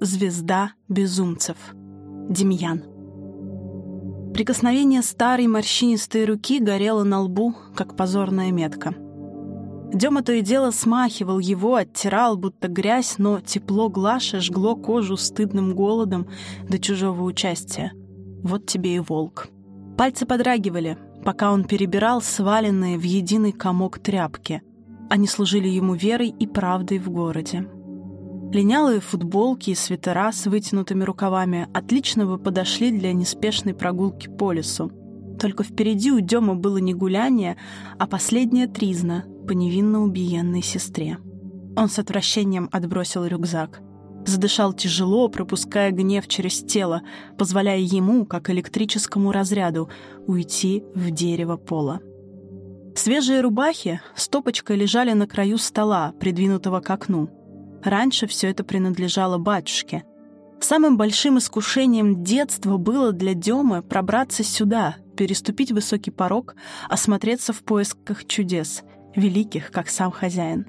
Звезда безумцев. Демьян. Прикосновение старой морщинистой руки горело на лбу, как позорная метка. Дема то и дело смахивал его, оттирал, будто грязь, но тепло Глаши жгло кожу стыдным голодом до чужого участия. Вот тебе и волк. Пальцы подрагивали, пока он перебирал сваленные в единый комок тряпки. Они служили ему верой и правдой в городе. Линялые футболки и свитера с вытянутыми рукавами отлично бы подошли для неспешной прогулки по лесу. Только впереди у Демы было не гуляние, а последняя тризна по невинно убиенной сестре. Он с отвращением отбросил рюкзак. Задышал тяжело, пропуская гнев через тело, позволяя ему, как электрическому разряду, уйти в дерево пола. Свежие рубахи стопочкой лежали на краю стола, придвинутого к окну. Раньше все это принадлежало батюшке. Самым большим искушением детства было для Демы пробраться сюда, переступить высокий порог, осмотреться в поисках чудес, великих, как сам хозяин.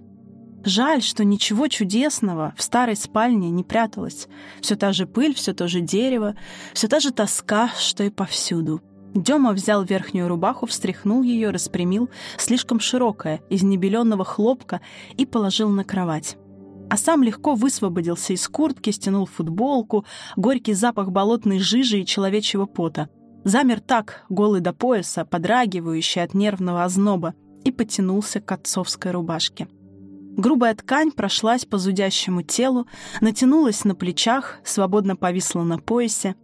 Жаль, что ничего чудесного в старой спальне не пряталось. Все та же пыль, все то же дерево, все та же тоска, что и повсюду. Дема взял верхнюю рубаху, встряхнул ее, распрямил, слишком широкая, из небеленного хлопка, и положил на кровать а сам легко высвободился из куртки, стянул футболку, горький запах болотной жижи и человечьего пота. Замер так, голый до пояса, подрагивающий от нервного озноба, и потянулся к отцовской рубашке. Грубая ткань прошлась по зудящему телу, натянулась на плечах, свободно повисла на поясе.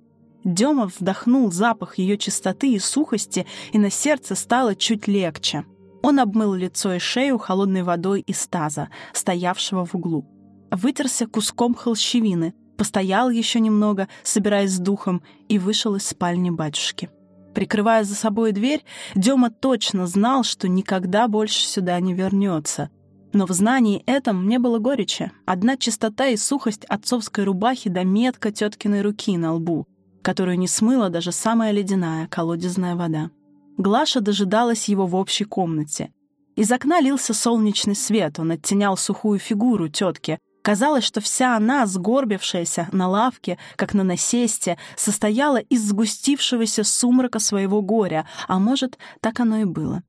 Демов вдохнул запах ее чистоты и сухости, и на сердце стало чуть легче. Он обмыл лицо и шею холодной водой из таза, стоявшего в углу вытерся куском холщевины, постоял еще немного, собираясь с духом, и вышел из спальни батюшки. Прикрывая за собой дверь, Дема точно знал, что никогда больше сюда не вернется. Но в знании этом не было горечи. Одна чистота и сухость отцовской рубахи да метка теткиной руки на лбу, которую не смыла даже самая ледяная колодезная вода. Глаша дожидалась его в общей комнате. Из окна лился солнечный свет, он оттенял сухую фигуру тетки, Казалось, что вся она, сгорбившаяся на лавке, как на насесте, состояла из сгустившегося сумрака своего горя, а может, так оно и было.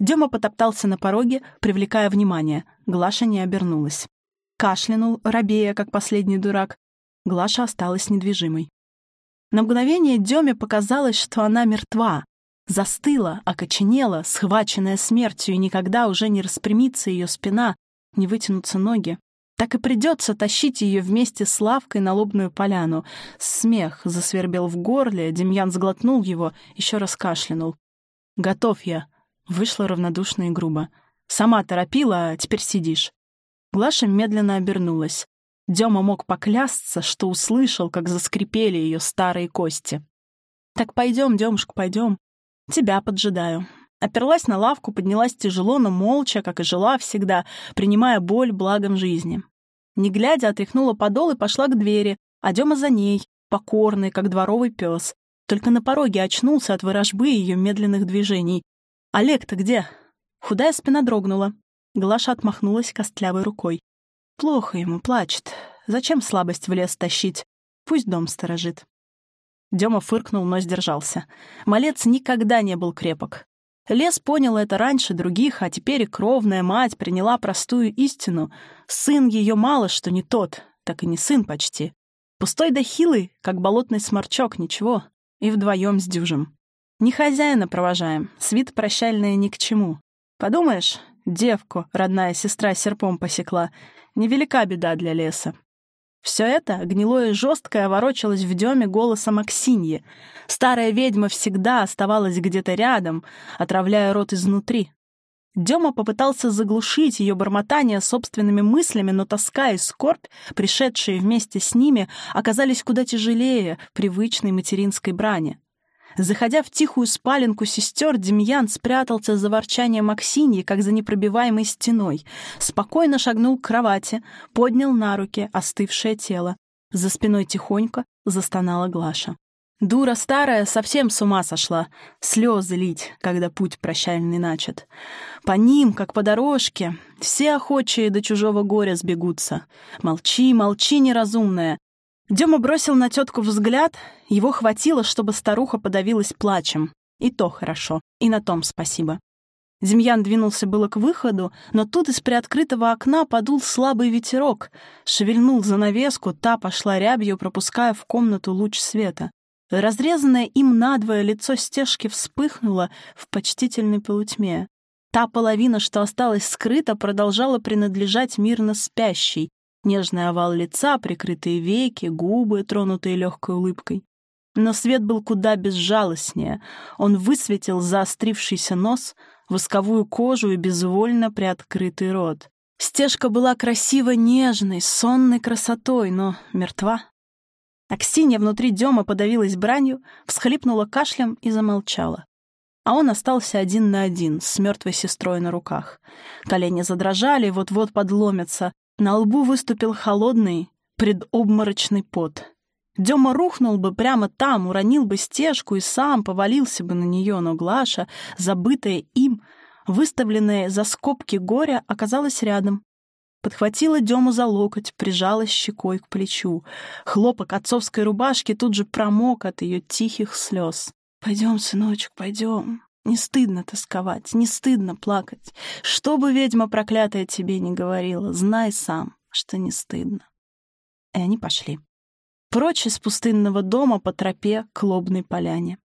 Дема потоптался на пороге, привлекая внимание. Глаша не обернулась. Кашлянул, робея, как последний дурак. Глаша осталась недвижимой. На мгновение Деме показалось, что она мертва. Застыла, окоченела, схваченная смертью, и никогда уже не распрямится ее спина, не вытянутся ноги. Так и придется тащить ее вместе с лавкой на лобную поляну. Смех засвербел в горле, Демьян сглотнул его, еще раз кашлянул. «Готов я», — вышло равнодушно и грубо. «Сама торопила, а теперь сидишь». Глаша медленно обернулась. Дема мог поклясться, что услышал, как заскрипели ее старые кости. «Так пойдем, Демушка, пойдем. Тебя поджидаю». Оперлась на лавку, поднялась тяжело, но молча, как и жила всегда, принимая боль благом жизни. Не глядя, отряхнула подол и пошла к двери, а Дема за ней, покорный, как дворовый пес. Только на пороге очнулся от ворожбы ее медленных движений. «Олег-то где?» Худая спина дрогнула. Глаша отмахнулась костлявой рукой. «Плохо ему, плачет. Зачем слабость в лес тащить? Пусть дом сторожит». Дема фыркнул, но сдержался. Малец никогда не был крепок. Лес понял это раньше других, а теперь и кровная мать приняла простую истину. Сын ее мало что не тот, так и не сын почти. Пустой да хилый, как болотный сморчок, ничего. И вдвоем с дюжем. Не хозяина провожаем, свит прощальная ни к чему. Подумаешь, девку родная сестра серпом посекла. Невелика беда для леса. Все это, гнилое и жесткое, ворочалось в деме голосом Аксиньи. Старая ведьма всегда оставалась где-то рядом, отравляя рот изнутри. Дема попытался заглушить ее бормотание собственными мыслями, но тоска и скорбь, пришедшие вместе с ними, оказались куда тяжелее привычной материнской брани. Заходя в тихую спаленку сестер, Демьян спрятался за ворчание Максиньи, как за непробиваемой стеной. Спокойно шагнул к кровати, поднял на руки остывшее тело. За спиной тихонько застонала Глаша. Дура старая совсем с ума сошла. Слезы лить, когда путь прощальный начат. По ним, как по дорожке, все охочие до чужого горя сбегутся. Молчи, молчи, неразумная. Дема бросил на тетку взгляд, его хватило, чтобы старуха подавилась плачем. И то хорошо, и на том спасибо. Демьян двинулся было к выходу, но тут из приоткрытого окна подул слабый ветерок, шевельнул занавеску, та пошла рябью, пропуская в комнату луч света. Разрезанное им надвое лицо стежки вспыхнуло в почтительной полутьме. Та половина, что осталась скрыта, продолжала принадлежать мирно спящей. Нежный овал лица, прикрытые веки, губы, тронутые легкой улыбкой. Но свет был куда безжалостнее. Он высветил заострившийся нос, восковую кожу и безвольно приоткрытый рот. Стежка была красиво нежной, сонной красотой, но мертва. Аксинья внутри Дема подавилась бранью, всхлипнула кашлем и замолчала. А он остался один на один, с мертвой сестрой на руках. Колени задрожали, вот-вот подломятся. На лбу выступил холодный, предобморочный пот. Дема рухнул бы прямо там, уронил бы стежку и сам повалился бы на нее, но Глаша, забытая им, выставленная за скобки горя, оказалась рядом. Подхватила Дему за локоть, прижалась щекой к плечу. Хлопок отцовской рубашки тут же промок от ее тихих слез. «Пойдем, сыночек, пойдем. Не стыдно тосковать, не стыдно плакать. Что бы ведьма проклятая тебе не говорила, знай сам, что не стыдно». И они пошли прочь из пустынного дома по тропе к лобной поляне.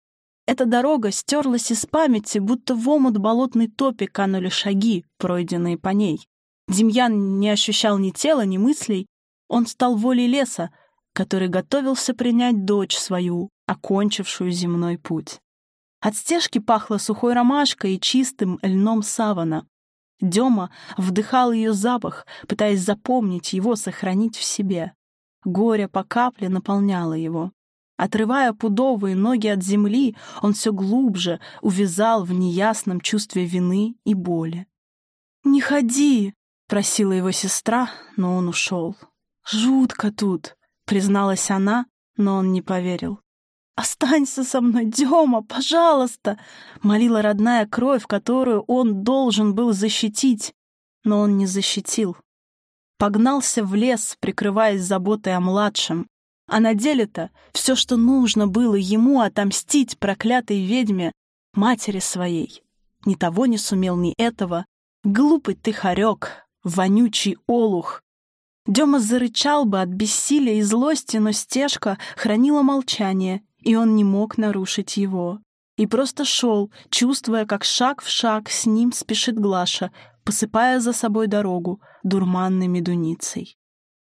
Эта дорога стерлась из памяти, будто в омут болотной топи канули шаги, пройденные по ней. Демьян не ощущал ни тела, ни мыслей. Он стал волей леса, который готовился принять дочь свою, окончившую земной путь. От стежки пахло сухой ромашкой и чистым льном савана. Дема вдыхал ее запах, пытаясь запомнить его, сохранить в себе. Горе по капле наполняло его. Отрывая пудовые ноги от земли, он все глубже увязал в неясном чувстве вины и боли. «Не ходи!» — просила его сестра, но он ушел. «Жутко тут!» — призналась она, но он не поверил. «Останься со мной, Дема, пожалуйста!» — молила родная кровь, которую он должен был защитить, но он не защитил погнался в лес, прикрываясь заботой о младшем. А на деле-то все, что нужно было ему отомстить проклятой ведьме, матери своей. Ни того не сумел, ни этого. Глупый ты хорек, вонючий олух. Дема зарычал бы от бессилия и злости, но стежка хранила молчание, и он не мог нарушить его. И просто шел, чувствуя, как шаг в шаг с ним спешит Глаша, посыпая за собой дорогу дурманной медуницей.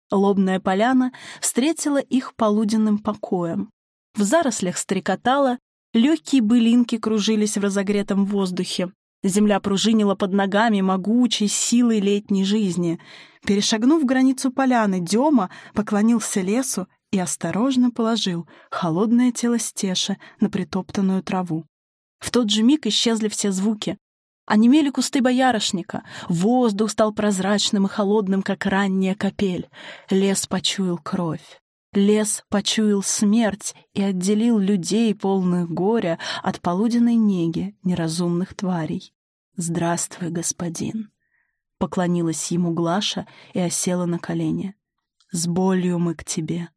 Лобная поляна встретила их полуденным покоем. В зарослях стрекотала, легкие былинки кружились в разогретом воздухе. Земля пружинила под ногами могучей силой летней жизни. Перешагнув границу поляны, Дема поклонился лесу и осторожно положил холодное тело стеши на притоптанную траву. В тот же миг исчезли все звуки. Онемели кусты боярышника, воздух стал прозрачным и холодным, как ранняя капель. Лес почуял кровь. Лес почуял смерть и отделил людей, полных горя, от полуденной неги неразумных тварей. «Здравствуй, господин!» Поклонилась ему Глаша и осела на колени. «С болью мы к тебе,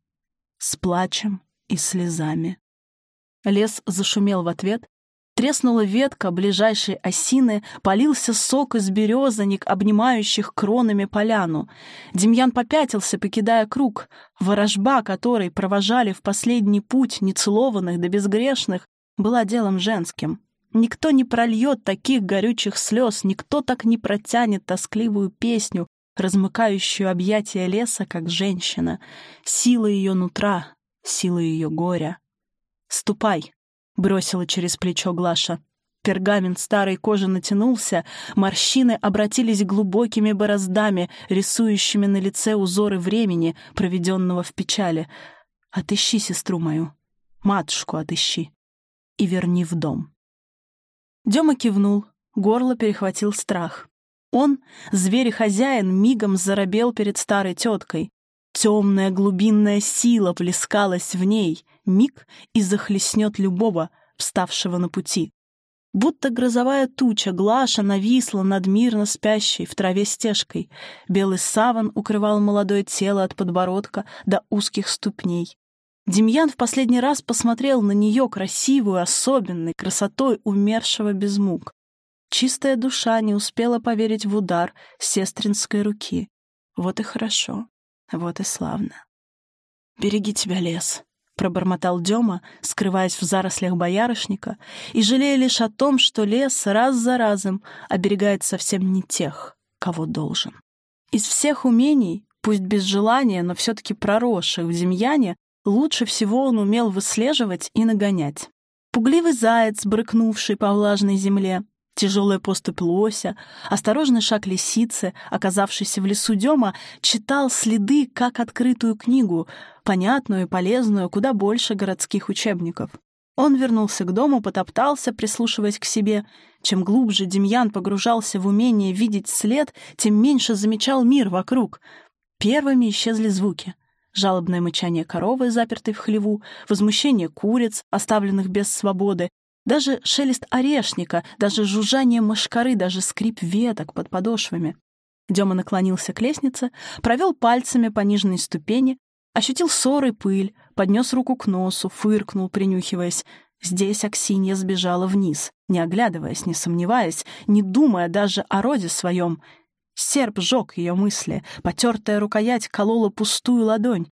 с плачем и слезами». Лес зашумел в ответ, Треснула ветка ближайшей осины, полился сок из березаник, обнимающих кронами поляну. Демьян попятился, покидая круг. Ворожба, которой провожали в последний путь нецелованных да безгрешных, была делом женским. Никто не прольет таких горючих слез, никто так не протянет тоскливую песню, размыкающую объятия леса, как женщина. Сила ее нутра, сила ее горя. «Ступай», бросила через плечо Глаша. Пергамент старой кожи натянулся, морщины обратились глубокими бороздами, рисующими на лице узоры времени, проведенного в печали. «Отыщи сестру мою, матушку отыщи и верни в дом». Дема кивнул, горло перехватил страх. Он, зверь-хозяин, мигом заробел перед старой теткой. Темная глубинная сила плескалась в ней, миг и захлестнет любого, вставшего на пути. Будто грозовая туча, Глаша нависла над мирно спящей в траве стежкой. Белый саван укрывал молодое тело от подбородка до узких ступней. Демьян в последний раз посмотрел на нее красивую, особенной красотой умершего без мук. Чистая душа не успела поверить в удар сестринской руки. Вот и хорошо, вот и славно. «Береги тебя, лес», пробормотал Дема, скрываясь в зарослях боярышника, и жалея лишь о том, что лес раз за разом оберегает совсем не тех, кого должен. Из всех умений, пусть без желания, но все-таки проросших в Демьяне, лучше всего он умел выслеживать и нагонять. Пугливый заяц, брыкнувший по влажной земле, Тяжелая поступь лося, осторожный шаг лисицы, оказавшийся в лесу Дема, читал следы как открытую книгу, понятную и полезную, куда больше городских учебников. Он вернулся к дому, потоптался, прислушиваясь к себе. Чем глубже Демьян погружался в умение видеть след, тем меньше замечал мир вокруг. Первыми исчезли звуки. Жалобное мычание коровы, запертой в хлеву, возмущение куриц, оставленных без свободы, даже шелест орешника, даже жужжание мошкары, даже скрип веток под подошвами. Дема наклонился к лестнице, провел пальцами по нижней ступени, ощутил ссор и пыль, поднес руку к носу, фыркнул, принюхиваясь. Здесь Аксинья сбежала вниз, не оглядываясь, не сомневаясь, не думая даже о роде своем. Серп жег ее мысли, потертая рукоять колола пустую ладонь.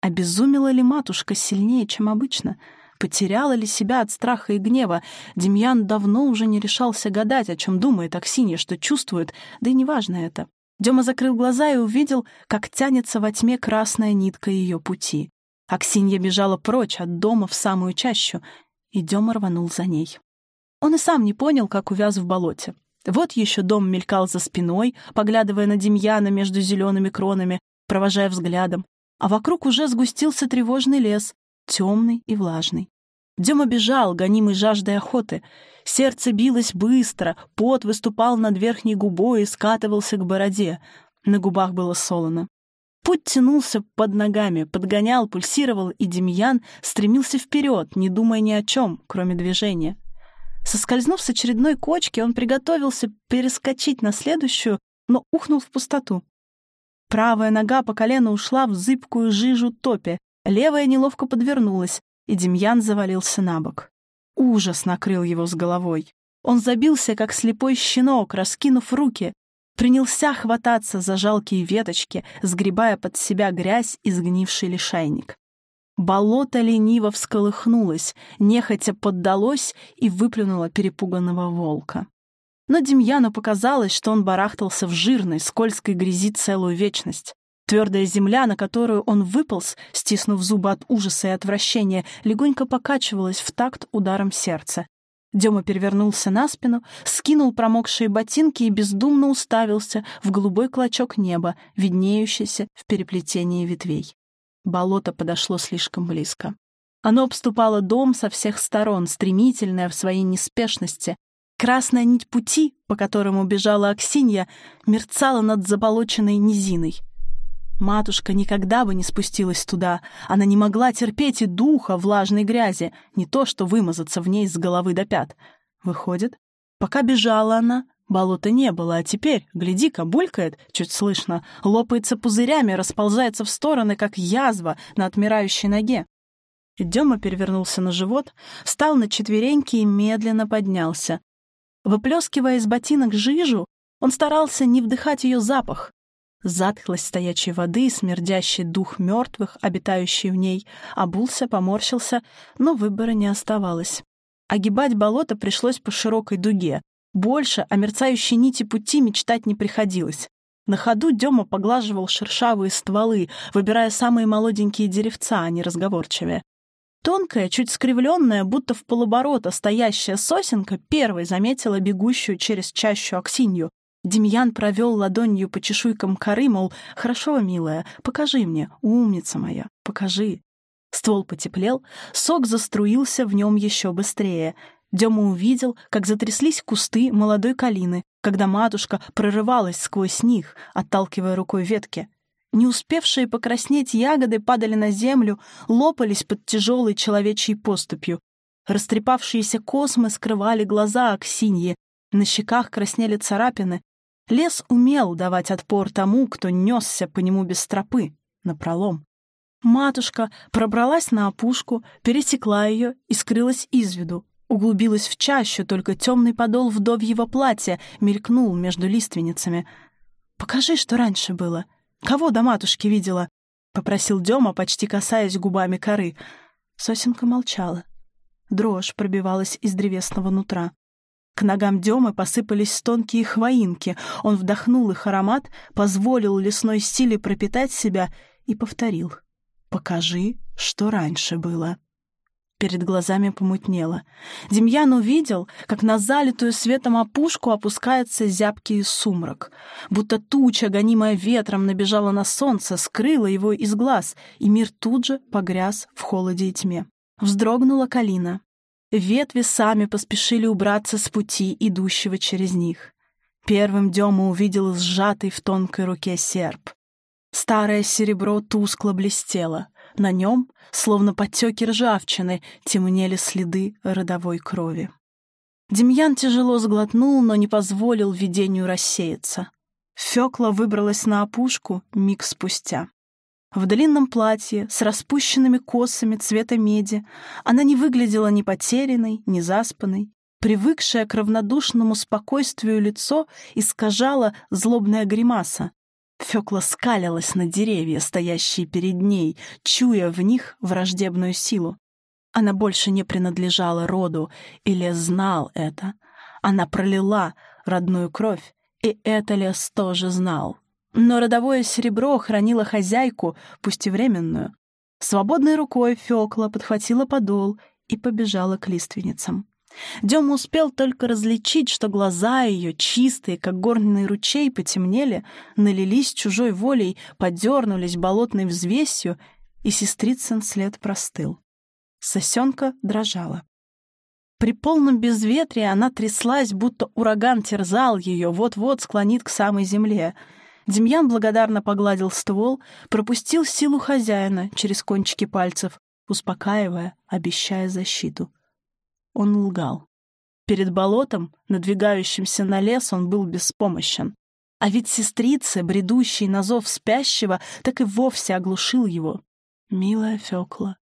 Обезумела ли матушка сильнее, чем обычно — Потеряла ли себя от страха и гнева? Демьян давно уже не решался гадать, о чем думает Аксинья, что чувствует, да и неважно это. Дема закрыл глаза и увидел, как тянется во тьме красная нитка ее пути. Аксинья бежала прочь от дома в самую чащу, и Дема рванул за ней. Он и сам не понял, как увяз в болоте. Вот еще дом мелькал за спиной, поглядывая на Демьяна между зелеными кронами, провожая взглядом, а вокруг уже сгустился тревожный лес, темный и влажный. Дема бежал, гонимый жаждой охоты. Сердце билось быстро, пот выступал над верхней губой и скатывался к бороде. На губах было солоно. Путь тянулся под ногами, подгонял, пульсировал, и Демьян стремился вперед, не думая ни о чем, кроме движения. Соскользнув с очередной кочки, он приготовился перескочить на следующую, но ухнул в пустоту. Правая нога по колено ушла в зыбкую жижу топи, левая неловко подвернулась, и Демьян завалился на бок. Ужас накрыл его с головой. Он забился, как слепой щенок, раскинув руки, принялся хвататься за жалкие веточки, сгребая под себя грязь и сгнивший лишайник. Болото лениво всколыхнулось, нехотя поддалось и выплюнуло перепуганного волка. Но Демьяну показалось, что он барахтался в жирной, скользкой грязи целую вечность. Твердая земля, на которую он выполз, стиснув зубы от ужаса и отвращения, легонько покачивалась в такт ударом сердца. Дема перевернулся на спину, скинул промокшие ботинки и бездумно уставился в голубой клочок неба, виднеющийся в переплетении ветвей. Болото подошло слишком близко. Оно обступало дом со всех сторон, стремительное в своей неспешности. Красная нить пути, по которому бежала Аксинья, мерцала над заболоченной низиной — Матушка никогда бы не спустилась туда. Она не могла терпеть и духа влажной грязи, не то что вымазаться в ней с головы до пят. Выходит, пока бежала она, болота не было, а теперь, гляди-ка, булькает, чуть слышно, лопается пузырями, расползается в стороны, как язва на отмирающей ноге. Дема перевернулся на живот, встал на четвереньки и медленно поднялся. Выплескивая из ботинок жижу, он старался не вдыхать ее запах, затхлость стоячей воды, смердящий дух мертвых, обитающий в ней, обулся, поморщился, но выбора не оставалось. Огибать болото пришлось по широкой дуге. Больше о мерцающей нити пути мечтать не приходилось. На ходу Дема поглаживал шершавые стволы, выбирая самые молоденькие деревца, а не разговорчивее. Тонкая, чуть скривленная, будто в полоборота стоящая сосенка первой заметила бегущую через чащу Аксинью, Демьян провел ладонью по чешуйкам коры, мол, «Хорошо, милая, покажи мне, умница моя, покажи». Ствол потеплел, сок заструился в нем еще быстрее. Дема увидел, как затряслись кусты молодой калины, когда матушка прорывалась сквозь них, отталкивая рукой ветки. Не успевшие покраснеть ягоды падали на землю, лопались под тяжелой человечьей поступью. Растрепавшиеся космы скрывали глаза Аксиньи, на щеках краснели царапины. Лес умел давать отпор тому, кто несся по нему без тропы, напролом. Матушка пробралась на опушку, пересекла ее и скрылась из виду. Углубилась в чащу, только темный подол вдовьего платья мелькнул между лиственницами. «Покажи, что раньше было. Кого до матушки видела?» — попросил Дема, почти касаясь губами коры. Сосенка молчала. Дрожь пробивалась из древесного нутра. К ногам Демы посыпались тонкие хвоинки. Он вдохнул их аромат, позволил лесной силе пропитать себя и повторил. «Покажи, что раньше было». Перед глазами помутнело. Демьян увидел, как на залитую светом опушку опускается зябкий сумрак. Будто туча, гонимая ветром, набежала на солнце, скрыла его из глаз, и мир тут же погряз в холоде и тьме. Вздрогнула калина. Ветви сами поспешили убраться с пути, идущего через них. Первым Дема увидел сжатый в тонкой руке серп. Старое серебро тускло блестело. На нем, словно потеки ржавчины, темнели следы родовой крови. Демьян тяжело сглотнул, но не позволил видению рассеяться. Фёкла выбралась на опушку миг спустя. В длинном платье, с распущенными косами цвета меди, она не выглядела ни потерянной, ни заспанной. Привыкшее к равнодушному спокойствию лицо искажала злобная гримаса. Фёкла скалилась на деревья, стоящие перед ней, чуя в них враждебную силу. Она больше не принадлежала роду, или знал это. Она пролила родную кровь, и это лес тоже знал. Но родовое серебро хранило хозяйку, пусть и временную. Свободной рукой Фёкла подхватила подол и побежала к лиственницам. Дема успел только различить, что глаза ее, чистые, как горный ручей, потемнели, налились чужой волей, подернулись болотной взвесью, и сестрицын след простыл. Сосенка дрожала. При полном безветрии она тряслась, будто ураган терзал ее, вот-вот склонит к самой земле — Демьян благодарно погладил ствол, пропустил силу хозяина через кончики пальцев, успокаивая, обещая защиту. Он лгал. Перед болотом, надвигающимся на лес, он был беспомощен. А ведь сестрица, бредущий на зов спящего, так и вовсе оглушил его. «Милая Фёкла,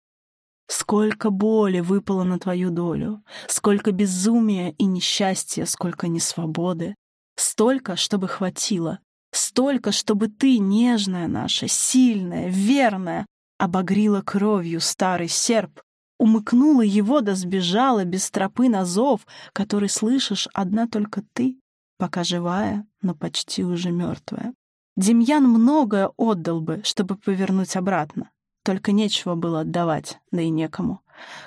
сколько боли выпало на твою долю, сколько безумия и несчастья, сколько несвободы, столько, чтобы хватило, Столько, чтобы ты, нежная наша, сильная, верная, обогрила кровью старый серп, умыкнула его да сбежала без тропы на зов, который слышишь одна только ты, пока живая, но почти уже мертвая. Демьян многое отдал бы, чтобы повернуть обратно. Только нечего было отдавать, да и некому.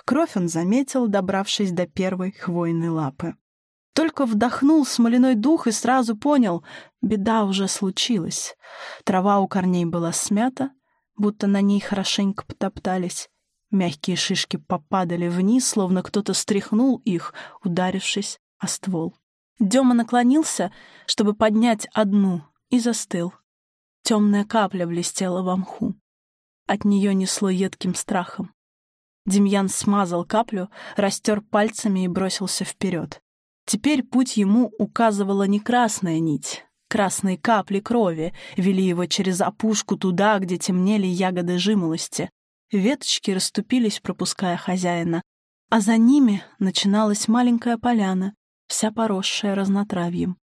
Кровь он заметил, добравшись до первой хвойной лапы. Только вдохнул смоляной дух и сразу понял — беда уже случилась. Трава у корней была смята, будто на ней хорошенько потоптались. Мягкие шишки попадали вниз, словно кто-то стряхнул их, ударившись о ствол. Дема наклонился, чтобы поднять одну, и застыл. Темная капля блестела во мху. От нее несло едким страхом. Демьян смазал каплю, растер пальцами и бросился вперед. Теперь путь ему указывала не красная нить. Красные капли крови вели его через опушку туда, где темнели ягоды жимолости. Веточки расступились, пропуская хозяина, а за ними начиналась маленькая поляна, вся поросшая разнотравьем.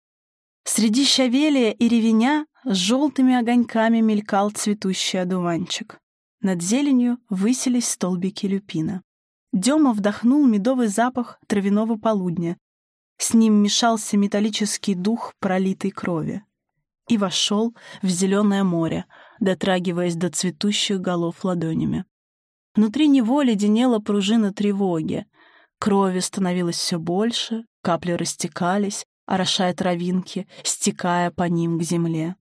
Среди щавелия и ревеня с желтыми огоньками мелькал цветущий одуванчик. Над зеленью высились столбики люпина. Дема вдохнул медовый запах травяного полудня, с ним мешался металлический дух пролитой крови. И вошел в зеленое море, дотрагиваясь до цветущих голов ладонями. Внутри него леденела пружина тревоги. Крови становилось все больше, капли растекались, орошая травинки, стекая по ним к земле.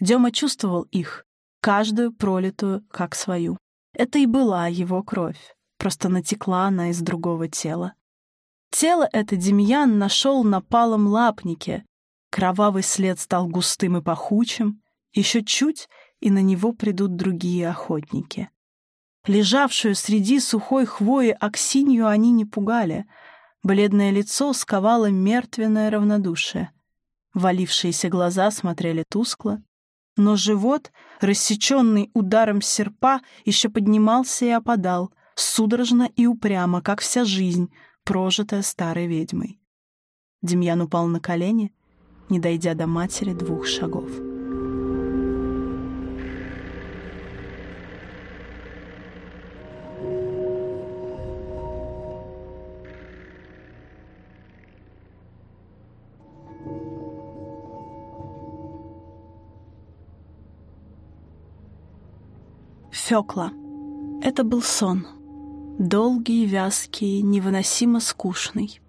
Дема чувствовал их, каждую пролитую, как свою. Это и была его кровь, просто натекла она из другого тела. Тело это Демьян нашел на палом лапнике. Кровавый след стал густым и пахучим. Еще чуть, и на него придут другие охотники. Лежавшую среди сухой хвои Аксинью они не пугали. Бледное лицо сковало мертвенное равнодушие. Валившиеся глаза смотрели тускло, но живот, рассеченный ударом серпа, еще поднимался и опадал, судорожно и упрямо, как вся жизнь, прожитая старой ведьмой. Демьян упал на колени, не дойдя до матери двух шагов. Фёкла. Это был сон. Долгий, вязкий, невыносимо скучный.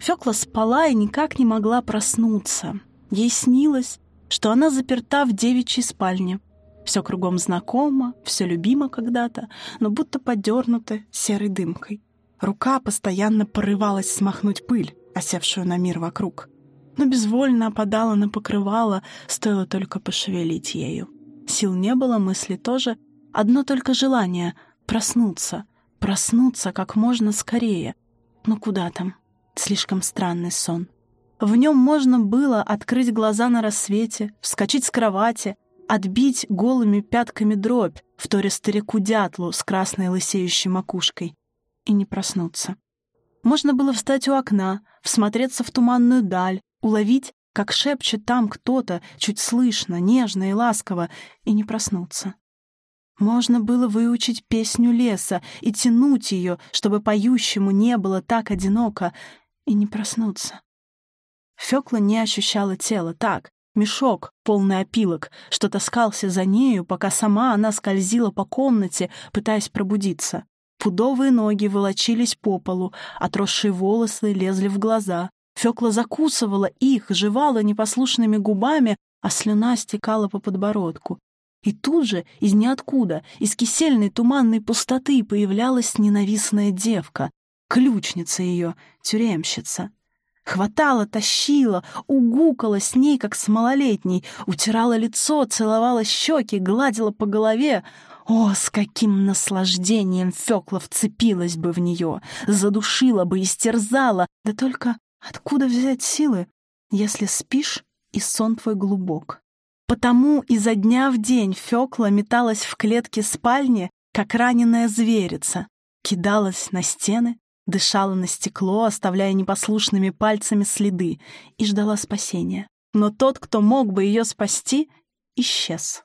Фёкла спала и никак не могла проснуться. Ей снилось, что она заперта в девичьей спальне. Все кругом знакомо, все любимо когда-то, но будто подернуто серой дымкой. Рука постоянно порывалась смахнуть пыль, осевшую на мир вокруг, но безвольно опадала на покрывало, стоило только пошевелить ею. Сил не было, мысли тоже — Одно только желание — проснуться, проснуться как можно скорее. Но куда там? Слишком странный сон. В нем можно было открыть глаза на рассвете, вскочить с кровати, отбить голыми пятками дробь, вторя старику-дятлу с красной лысеющей макушкой, и не проснуться. Можно было встать у окна, всмотреться в туманную даль, уловить, как шепчет там кто-то, чуть слышно, нежно и ласково, и не проснуться. Можно было выучить песню леса и тянуть ее, чтобы поющему не было так одиноко, и не проснуться. Фёкла не ощущала тела так, мешок, полный опилок, что таскался за нею, пока сама она скользила по комнате, пытаясь пробудиться. Пудовые ноги волочились по полу, отросшие волосы лезли в глаза. Фёкла закусывала их, жевала непослушными губами, а слюна стекала по подбородку. И тут же, из ниоткуда, из кисельной туманной пустоты появлялась ненавистная девка, ключница ее, тюремщица. Хватала, тащила, угукала с ней, как с малолетней, утирала лицо, целовала щеки, гладила по голове. О, с каким наслаждением Фёкла вцепилась бы в нее, задушила бы, истерзала. Да только откуда взять силы, если спишь, и сон твой глубок? Потому изо дня в день Фёкла металась в клетке спальни, как раненая зверица, кидалась на стены, дышала на стекло, оставляя непослушными пальцами следы, и ждала спасения. Но тот, кто мог бы ее спасти, исчез.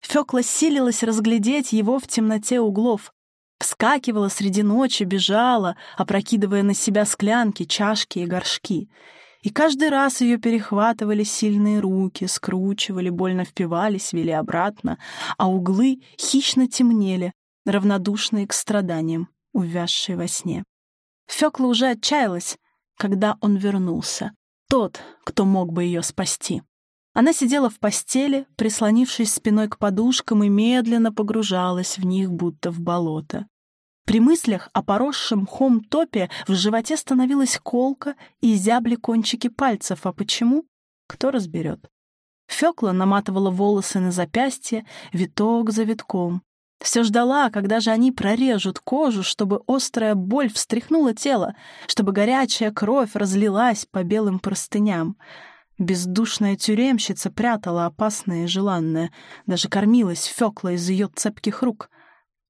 Фёкла силилась разглядеть его в темноте углов, вскакивала среди ночи, бежала, опрокидывая на себя склянки, чашки и горшки — и каждый раз ее перехватывали сильные руки, скручивали, больно впивались, вели обратно, а углы хищно темнели, равнодушные к страданиям, увязшие во сне. Фёкла уже отчаялась, когда он вернулся. Тот, кто мог бы ее спасти. Она сидела в постели, прислонившись спиной к подушкам, и медленно погружалась в них, будто в болото. При мыслях о поросшем мхом топе в животе становилась колка и зябли кончики пальцев. А почему? Кто разберет? Фёкла наматывала волосы на запястье, виток за витком. Все ждала, когда же они прорежут кожу, чтобы острая боль встряхнула тело, чтобы горячая кровь разлилась по белым простыням. Бездушная тюремщица прятала опасное и желанное, даже кормилась Фёкла из ее цепких рук.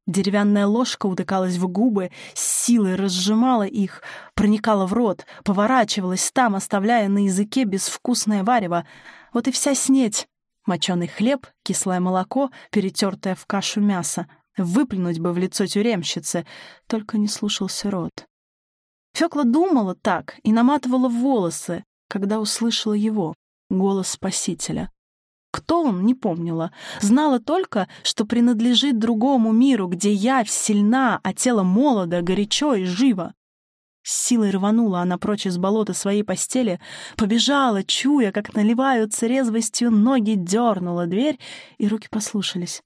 Деревянная ложка утыкалась в губы, с силой разжимала их, проникала в рот, поворачивалась там, оставляя на языке безвкусное варево. Вот и вся снеть. Моченый хлеб, кислое молоко, перетертое в кашу мясо. Выплюнуть бы в лицо тюремщицы, только не слушался рот. Фёкла думала так и наматывала волосы, когда услышала его, голос спасителя. Кто он, не помнила. Знала только, что принадлежит другому миру, где явь сильна, а тело молодо, горячо и живо. С силой рванула она прочь из болота своей постели, побежала, чуя, как наливаются резвостью ноги, дернула дверь, и руки послушались.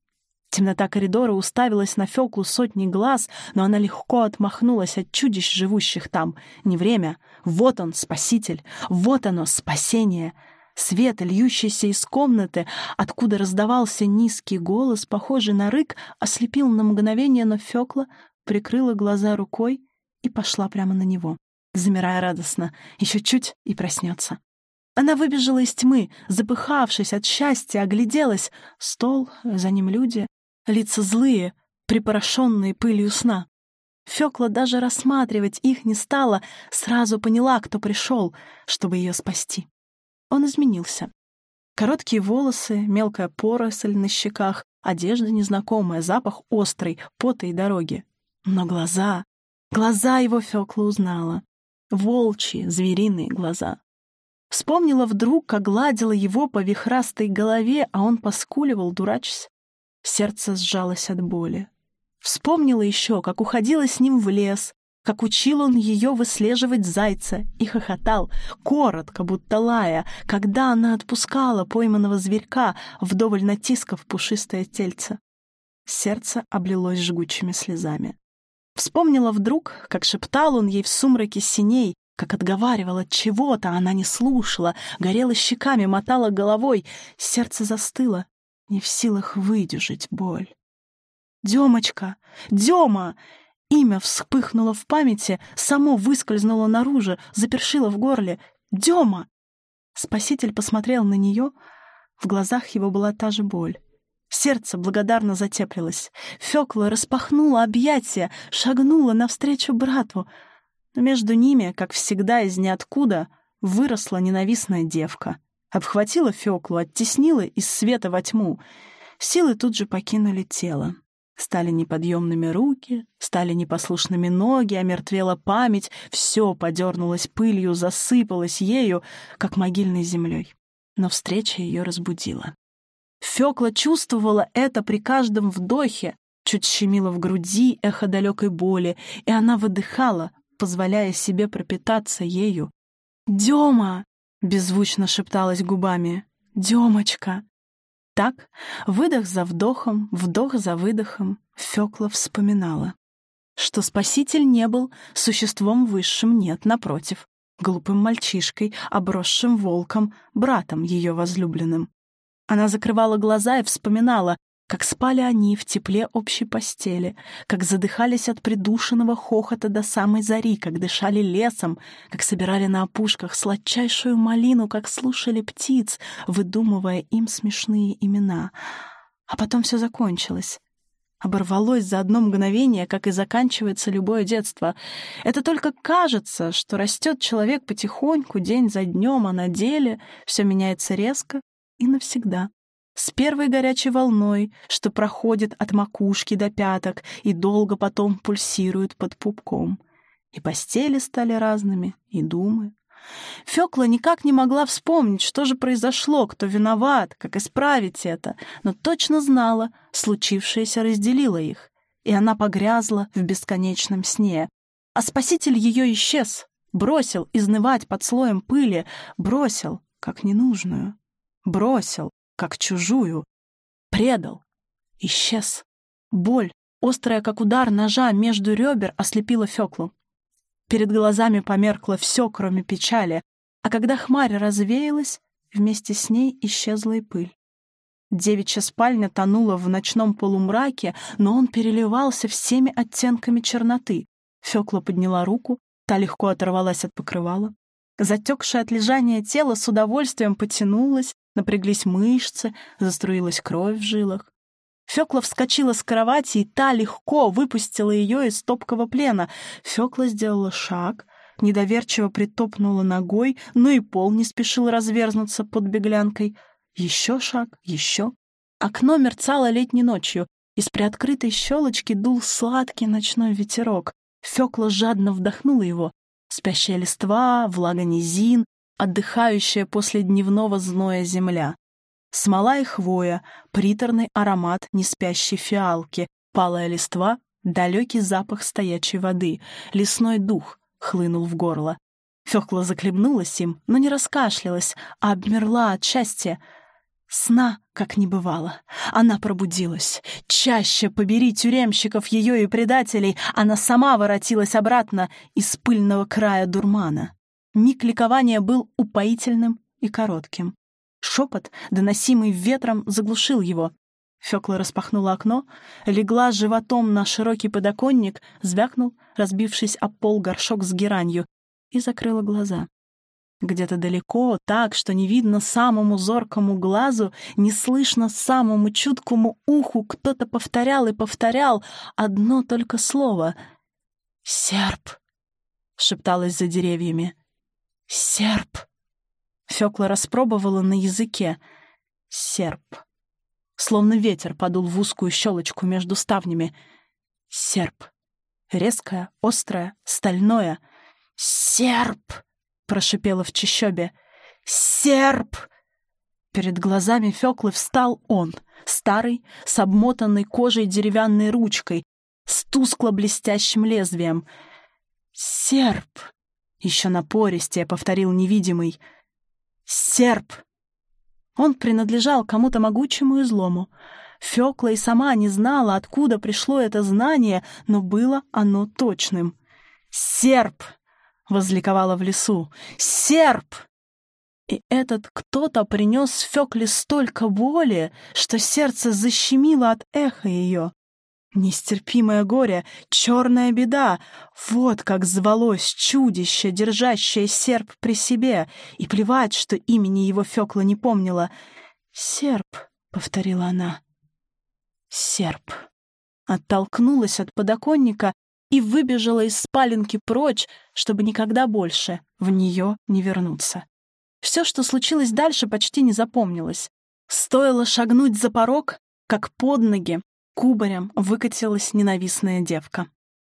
Темнота коридора уставилась на Фёклу сотни глаз, но она легко отмахнулась от чудищ, живущих там. Не время. Вот он, спаситель. Вот оно, спасение. Свет, льющийся из комнаты, откуда раздавался низкий голос, похожий на рык, ослепил на мгновение, но Фёкла прикрыла глаза рукой и пошла прямо на него, замирая радостно. Еще чуть и проснется. Она выбежала из тьмы, запыхавшись от счастья, огляделась. Стол, за ним люди, лица злые, припорошенные пылью сна. Фёкла даже рассматривать их не стала, сразу поняла, кто пришел, чтобы ее спасти. Он изменился. Короткие волосы, мелкая поросль на щеках, одежда незнакомая, запах острый, пота и дороги. Но глаза... Глаза его Фёкла узнала. Волчьи, звериные глаза. Вспомнила вдруг, как гладила его по вихрастой голове, а он поскуливал, дурачась. Сердце сжалось от боли. Вспомнила еще, как уходила с ним в лес, как учил он ее выслеживать зайца, и хохотал, коротко, будто лая, когда она отпускала пойманного зверька, вдоволь натискав пушистое тельце. Сердце облилось жгучими слезами. Вспомнила вдруг, как шептал он ей в сумраке синей, как отговаривал от чего-то, она не слушала, горела щеками, мотала головой, сердце застыло, не в силах выдержать боль. «Демочка! Дема!» Имя вспыхнуло в памяти, само выскользнуло наружу, запершило в горле. «Дема!» Спаситель посмотрел на нее, в глазах его была та же боль. Сердце благодарно затеплилось. Фёкла распахнула объятия, шагнула навстречу брату. Но между ними, как всегда из ниоткуда, выросла ненавистная девка. Обхватила Фёклу, оттеснила из света во тьму. Силы тут же покинули тело. Стали неподъемными руки, стали непослушными ноги, омертвела память, все подернулось пылью, засыпалось ею, как могильной землей. Но встреча ее разбудила. Фёкла чувствовала это при каждом вдохе, чуть щемило в груди эхо далекой боли, и она выдыхала, позволяя себе пропитаться ею. «Дема!» — беззвучно шепталась губами. «Демочка!» Так, выдох за вдохом, вдох за выдохом, Фёкла вспоминала, что спаситель не был существом высшим, нет, напротив, глупым мальчишкой, обросшим волком, братом ее возлюбленным. Она закрывала глаза и вспоминала, как спали они в тепле общей постели, как задыхались от придушенного хохота до самой зари, как дышали лесом, как собирали на опушках сладчайшую малину, как слушали птиц, выдумывая им смешные имена. А потом все закончилось. Оборвалось за одно мгновение, как и заканчивается любое детство. Это только кажется, что растет человек потихоньку, день за днем, а на деле все меняется резко и навсегда с первой горячей волной, что проходит от макушки до пяток и долго потом пульсирует под пупком. И постели стали разными, и думы. Фёкла никак не могла вспомнить, что же произошло, кто виноват, как исправить это, но точно знала, случившееся разделило их, и она погрязла в бесконечном сне. А спаситель ее исчез, бросил изнывать под слоем пыли, бросил, как ненужную. Бросил, как чужую. Предал. Исчез. Боль, острая, как удар ножа между ребер, ослепила Феклу. Перед глазами померкло все, кроме печали, а когда хмарь развеялась, вместе с ней исчезла и пыль. Девичья спальня тонула в ночном полумраке, но он переливался всеми оттенками черноты. Фёкла подняла руку, та легко оторвалась от покрывала. Затекшее от лежания тело с удовольствием потянулось, Напряглись мышцы, заструилась кровь в жилах. Фёкла вскочила с кровати, и та легко выпустила ее из топкого плена. Фёкла сделала шаг, недоверчиво притопнула ногой, но и пол не спешил разверзнуться под беглянкой. Еще шаг, еще. Окно мерцало летней ночью. Из приоткрытой щелочки дул сладкий ночной ветерок. Фёкла жадно вдохнула его. Спящая листва, влага низин, отдыхающая после дневного зноя земля. Смола и хвоя, приторный аромат неспящей фиалки, палая листва, далекий запах стоячей воды, лесной дух хлынул в горло. Фёкла заклебнулась им, но не раскашлялась, а обмерла от счастья. Сна, как не бывало. Она пробудилась. Чаще побери тюремщиков ее и предателей, она сама воротилась обратно из пыльного края дурмана. Миг ликования был упоительным и коротким. Шепот, доносимый ветром, заглушил его. Фёкла распахнула окно, легла животом на широкий подоконник, звякнул, разбившись о пол горшок с геранью, и закрыла глаза. Где-то далеко, так, что не видно самому зоркому глазу, не слышно самому чуткому уху, кто-то повторял и повторял одно только слово. «Серп!» — шепталось за деревьями. «Серп!» Фёкла распробовала на языке. «Серп!» Словно ветер подул в узкую щелочку между ставнями. «Серп!» Резкое, острое, стальное. «Серп!» прошипела в чащобе. «Серп!» Перед глазами Фёклы встал он, старый, с обмотанной кожей деревянной ручкой, с тускло-блестящим лезвием. «Серп!» — еще напористее повторил невидимый. «Серп!» Он принадлежал кому-то могучему и злому. Фёкла и сама не знала, откуда пришло это знание, но было оно точным. «Серп!» возликовала в лесу. «Серп!» И этот кто-то принес Фёкле столько боли, что сердце защемило от эха ее. Нестерпимое горе, черная беда — вот как звалось чудище, держащее серп при себе, и плевать, что имени его Фёкла не помнила. «Серп», — повторила она. «Серп». Оттолкнулась от подоконника и выбежала из спаленки прочь, чтобы никогда больше в нее не вернуться. Все, что случилось дальше, почти не запомнилось. Стоило шагнуть за порог, как под ноги кубарем выкатилась ненавистная девка.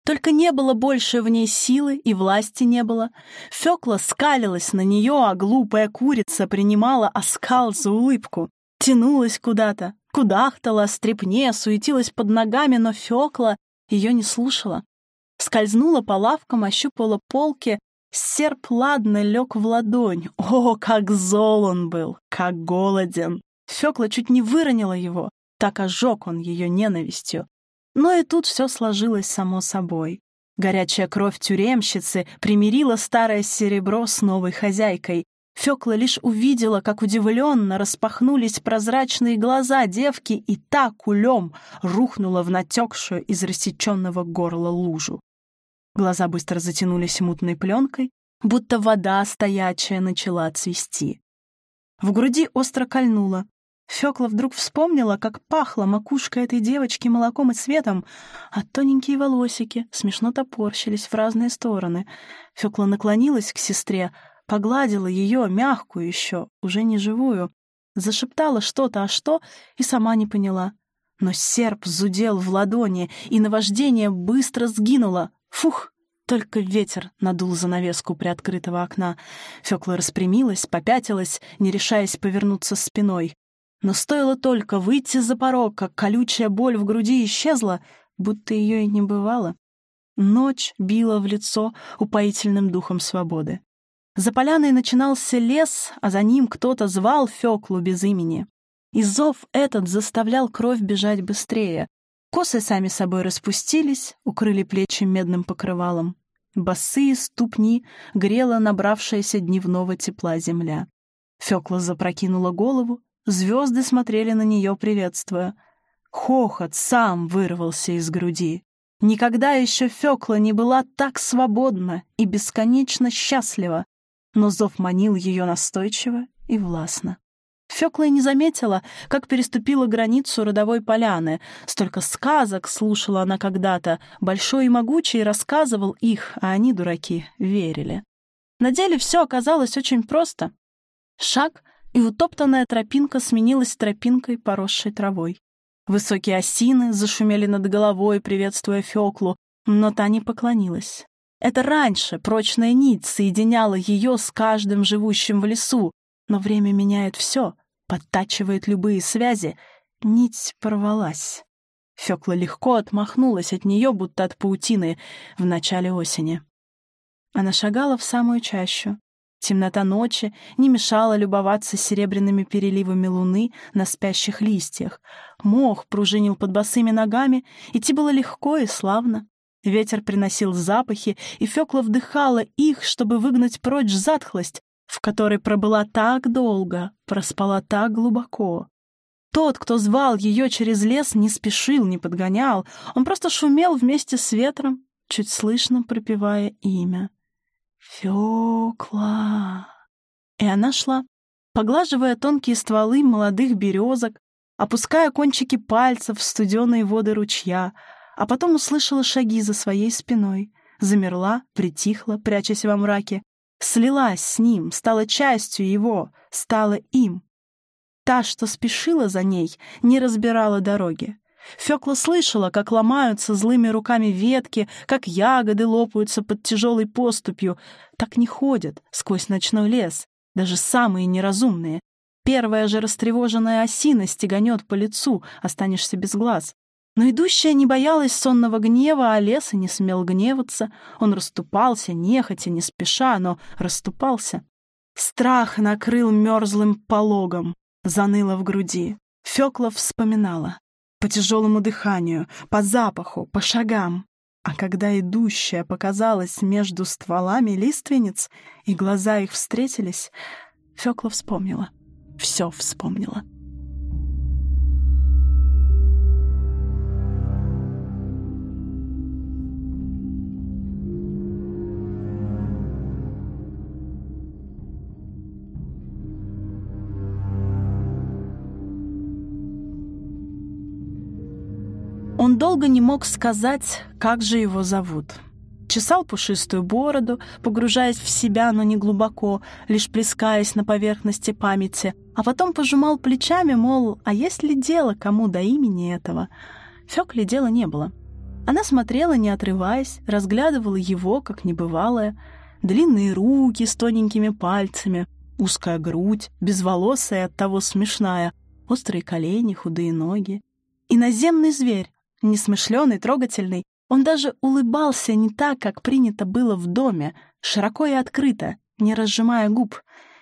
Только не было больше в ней силы и власти не было. Фёкла скалилась на нее, а глупая курица принимала оскал за улыбку. Тянулась куда-то, кудахтала, стрепне, суетилась под ногами, но Фёкла ее не слушала. Скользнула по лавкам, ощупала полки. Серп ладно лег в ладонь. О, как зол он был, как голоден. Фёкла чуть не выронила его, так ожег он ее ненавистью. Но и тут все сложилось само собой. Горячая кровь тюремщицы примирила старое серебро с новой хозяйкой. Фёкла лишь увидела, как удивленно распахнулись прозрачные глаза девки, и та кулем рухнула в натекшую из рассеченного горла лужу. Глаза быстро затянулись мутной пленкой, будто вода стоячая начала цвести. В груди остро кольнуло. Фёкла вдруг вспомнила, как пахла макушка этой девочки молоком и светом, а тоненькие волосики смешно топорщились в разные стороны. Фёкла наклонилась к сестре, погладила ее, мягкую еще, уже не живую, зашептала что-то, а что, и сама не поняла. Но серп зудел в ладони, и наваждение быстро сгинуло, Фух! Только ветер надул занавеску приоткрытого окна. Фёкла распрямилась, попятилась, не решаясь повернуться спиной. Но стоило только выйти за порог, как колючая боль в груди исчезла, будто ее и не бывало. Ночь била в лицо упоительным духом свободы. За поляной начинался лес, а за ним кто-то звал Фёклу без имени. И зов этот заставлял кровь бежать быстрее, Косы сами собой распустились, укрыли плечи медным покрывалом. Босые ступни грела набравшаяся дневного тепла земля. Фёкла запрокинула голову, звезды смотрели на нее, приветствуя. Хохот сам вырвался из груди. Никогда еще Фёкла не была так свободна и бесконечно счастлива, но зов манил ее настойчиво и властно. Фёкла и не заметила, как переступила границу родовой поляны. Столько сказок слушала она когда-то. Большой и могучий рассказывал их, а они, дураки, верили. На деле все оказалось очень просто. Шаг, и утоптанная тропинка сменилась тропинкой, поросшей травой. Высокие осины зашумели над головой, приветствуя Фёклу, но та не поклонилась. Это раньше прочная нить соединяла ее с каждым живущим в лесу, но время меняет все, подтачивает любые связи. Нить порвалась. Фёкла легко отмахнулась от нее, будто от паутины, в начале осени. Она шагала в самую чащу. Темнота ночи не мешала любоваться серебряными переливами луны на спящих листьях. Мох пружинил под босыми ногами, идти было легко и славно. Ветер приносил запахи, и Фёкла вдыхала их, чтобы выгнать прочь затхлость, в которой пробыла так долго, проспала так глубоко. Тот, кто звал ее через лес, не спешил, не подгонял, он просто шумел вместе с ветром, чуть слышно пропевая имя. «Фёкла!» И она шла, поглаживая тонкие стволы молодых березок, опуская кончики пальцев в студеные воды ручья, а потом услышала шаги за своей спиной, замерла, притихла, прячась во мраке, слилась с ним, стала частью его, стала им. Та, что спешила за ней, не разбирала дороги. Фёкла слышала, как ломаются злыми руками ветки, как ягоды лопаются под тяжелой поступью. Так не ходят сквозь ночной лес, даже самые неразумные. Первая же растревоженная осина стеганет по лицу, останешься без глаз. Но идущая не боялась сонного гнева, а лес и не смел гневаться. Он расступался, нехотя, не спеша, но расступался. Страх накрыл мерзлым пологом, заныло в груди. Фёкла вспоминала. По тяжелому дыханию, по запаху, по шагам. А когда идущая показалась между стволами лиственниц, и глаза их встретились, Фёкла вспомнила. Все вспомнила. Долго не мог сказать, как же его зовут. Чесал пушистую бороду, погружаясь в себя, но не глубоко, лишь плескаясь на поверхности памяти, а потом пожимал плечами, мол, а есть ли дело кому до имени этого? Фёкле дела не было. Она смотрела, не отрываясь, разглядывала его, как небывалое. Длинные руки с тоненькими пальцами, узкая грудь, безволосая, оттого смешная, острые колени, худые ноги. Иноземный зверь, Несмышленый, трогательный, он даже улыбался не так, как принято было в доме, широко и открыто, не разжимая губ.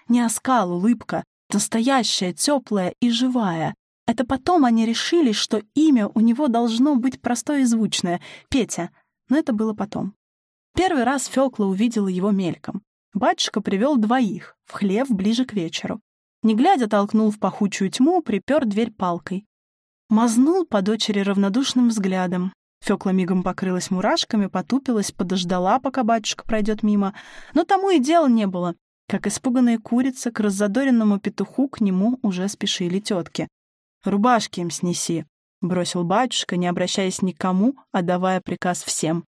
Не оскал, улыбка, настоящая, теплая и живая. Это потом они решили, что имя у него должно быть простое и звучное — Петя, но это было потом. Первый раз Фёкла увидела его мельком. Батюшка привел двоих, в хлев ближе к вечеру. Не глядя, толкнул в пахучую тьму, припер дверь палкой. Мазнул по дочери равнодушным взглядом. Фёкла мигом покрылась мурашками, потупилась, подождала, пока батюшка пройдет мимо. Но тому и дела не было. Как испуганные курицы, к раззадоренному петуху к нему уже спешили тетки. «Рубашки им снеси», — бросил батюшка, не обращаясь ни к кому, а давая приказ всем.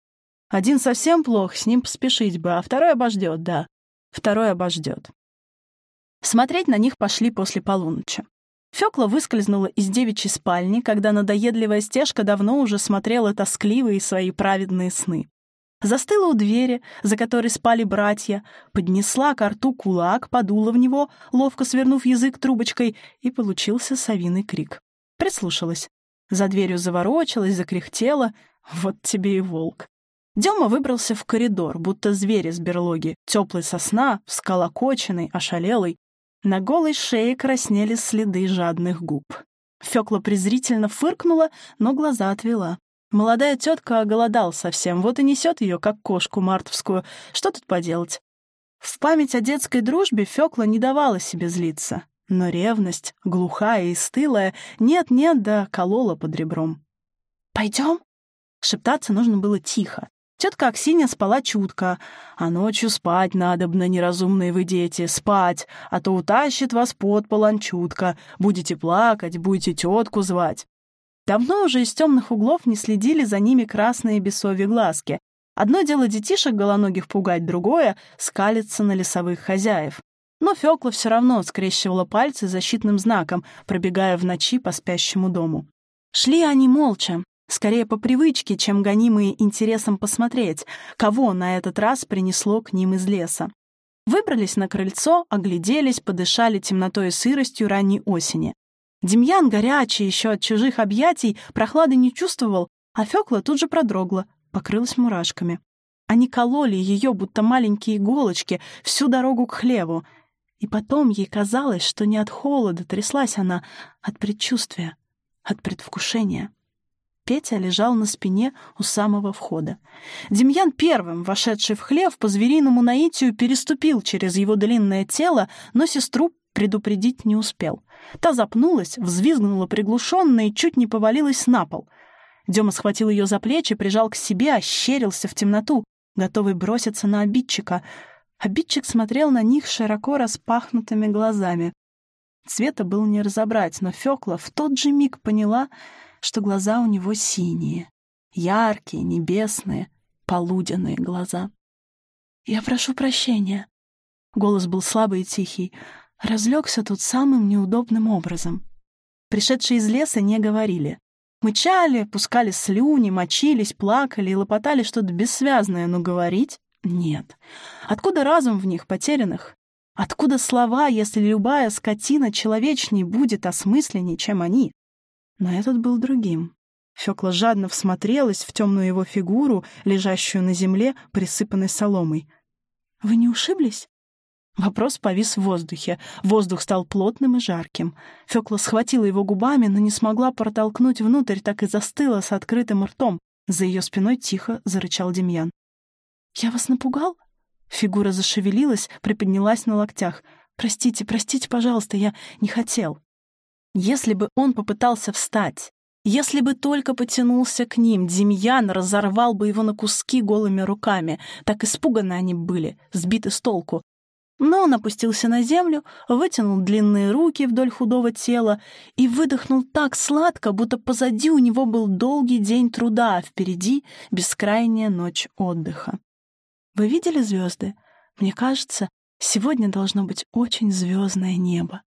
«Один совсем плох, с ним поспешить бы, а второй обождет, да. Второй обождет». Смотреть на них пошли после полуночи. Фёкла выскользнула из девичьей спальни, когда надоедливая стежка давно уже смотрела тоскливые свои праведные сны. Застыла у двери, за которой спали братья, поднесла к рту кулак, подула в него, ловко свернув язык трубочкой, и получился совиный крик. Прислушалась. За дверью заворочилась, закряхтела. Вот тебе и волк. Дема выбрался в коридор, будто зверь из берлоги, теплый сосна, всколокоченный, ошалелый. На голой шее краснели следы жадных губ. Фёкла презрительно фыркнула, но глаза отвела. Молодая тетка оголодал совсем, вот и несет ее, как кошку мартовскую. Что тут поделать? В память о детской дружбе Фёкла не давала себе злиться. Но ревность, глухая и стылая, нет-нет, да колола под ребром. «Пойдем?» Шептаться нужно было тихо. Тетка Аксинья спала чутко, а ночью спать надобно, неразумные вы дети, спать, а то утащит вас под полончутка, будете плакать, будете тетку звать. Давно уже из темных углов не следили за ними красные бесовьи глазки. Одно дело детишек голоногих пугать, другое — скалиться на лесовых хозяев. Но Фёкла все равно скрещивала пальцы защитным знаком, пробегая в ночи по спящему дому. Шли они молча, Скорее по привычке, чем гонимые интересом посмотреть, кого на этот раз принесло к ним из леса. Выбрались на крыльцо, огляделись, подышали темнотой и сыростью ранней осени. Демьян, горячий еще от чужих объятий, прохлады не чувствовал, а Фёкла тут же продрогла, покрылась мурашками. Они кололи ее, будто маленькие иголочки, всю дорогу к хлеву. И потом ей казалось, что не от холода тряслась она, от предчувствия, от предвкушения. Петя лежал на спине у самого входа. Демьян первым, вошедший в хлев, по звериному наитию переступил через его длинное тело, но сестру предупредить не успел. Та запнулась, взвизгнула приглушенно и чуть не повалилась на пол. Дема схватил ее за плечи, прижал к себе, ощерился в темноту, готовый броситься на обидчика. Обидчик смотрел на них широко распахнутыми глазами. Цвета было не разобрать, но Фёкла в тот же миг поняла, что глаза у него синие, яркие, небесные, полуденные глаза. «Я прошу прощения». Голос был слабый и тихий. Разлегся тут самым неудобным образом. Пришедшие из леса не говорили. Мычали, пускали слюни, мочились, плакали и лопотали что-то бессвязное, но говорить — нет. Откуда разум в них потерянных? Откуда слова, если любая скотина человечней будет осмысленнее, чем они? Но этот был другим. Фёкла жадно всмотрелась в темную его фигуру, лежащую на земле, присыпанной соломой. «Вы не ушиблись?» Вопрос повис в воздухе. Воздух стал плотным и жарким. Фёкла схватила его губами, но не смогла протолкнуть внутрь, так и застыла с открытым ртом. За ее спиной тихо зарычал Демьян. «Я вас напугал?» Фигура зашевелилась, приподнялась на локтях. «Простите, простите, пожалуйста, я не хотел». Если бы он попытался встать, если бы только потянулся к ним, Демьян разорвал бы его на куски голыми руками. Так испуганно они были, сбиты с толку. Но он опустился на землю, вытянул длинные руки вдоль худого тела и выдохнул так сладко, будто позади у него был долгий день труда, а впереди бескрайняя ночь отдыха. «Вы видели звезды? Мне кажется, сегодня должно быть очень звездное небо».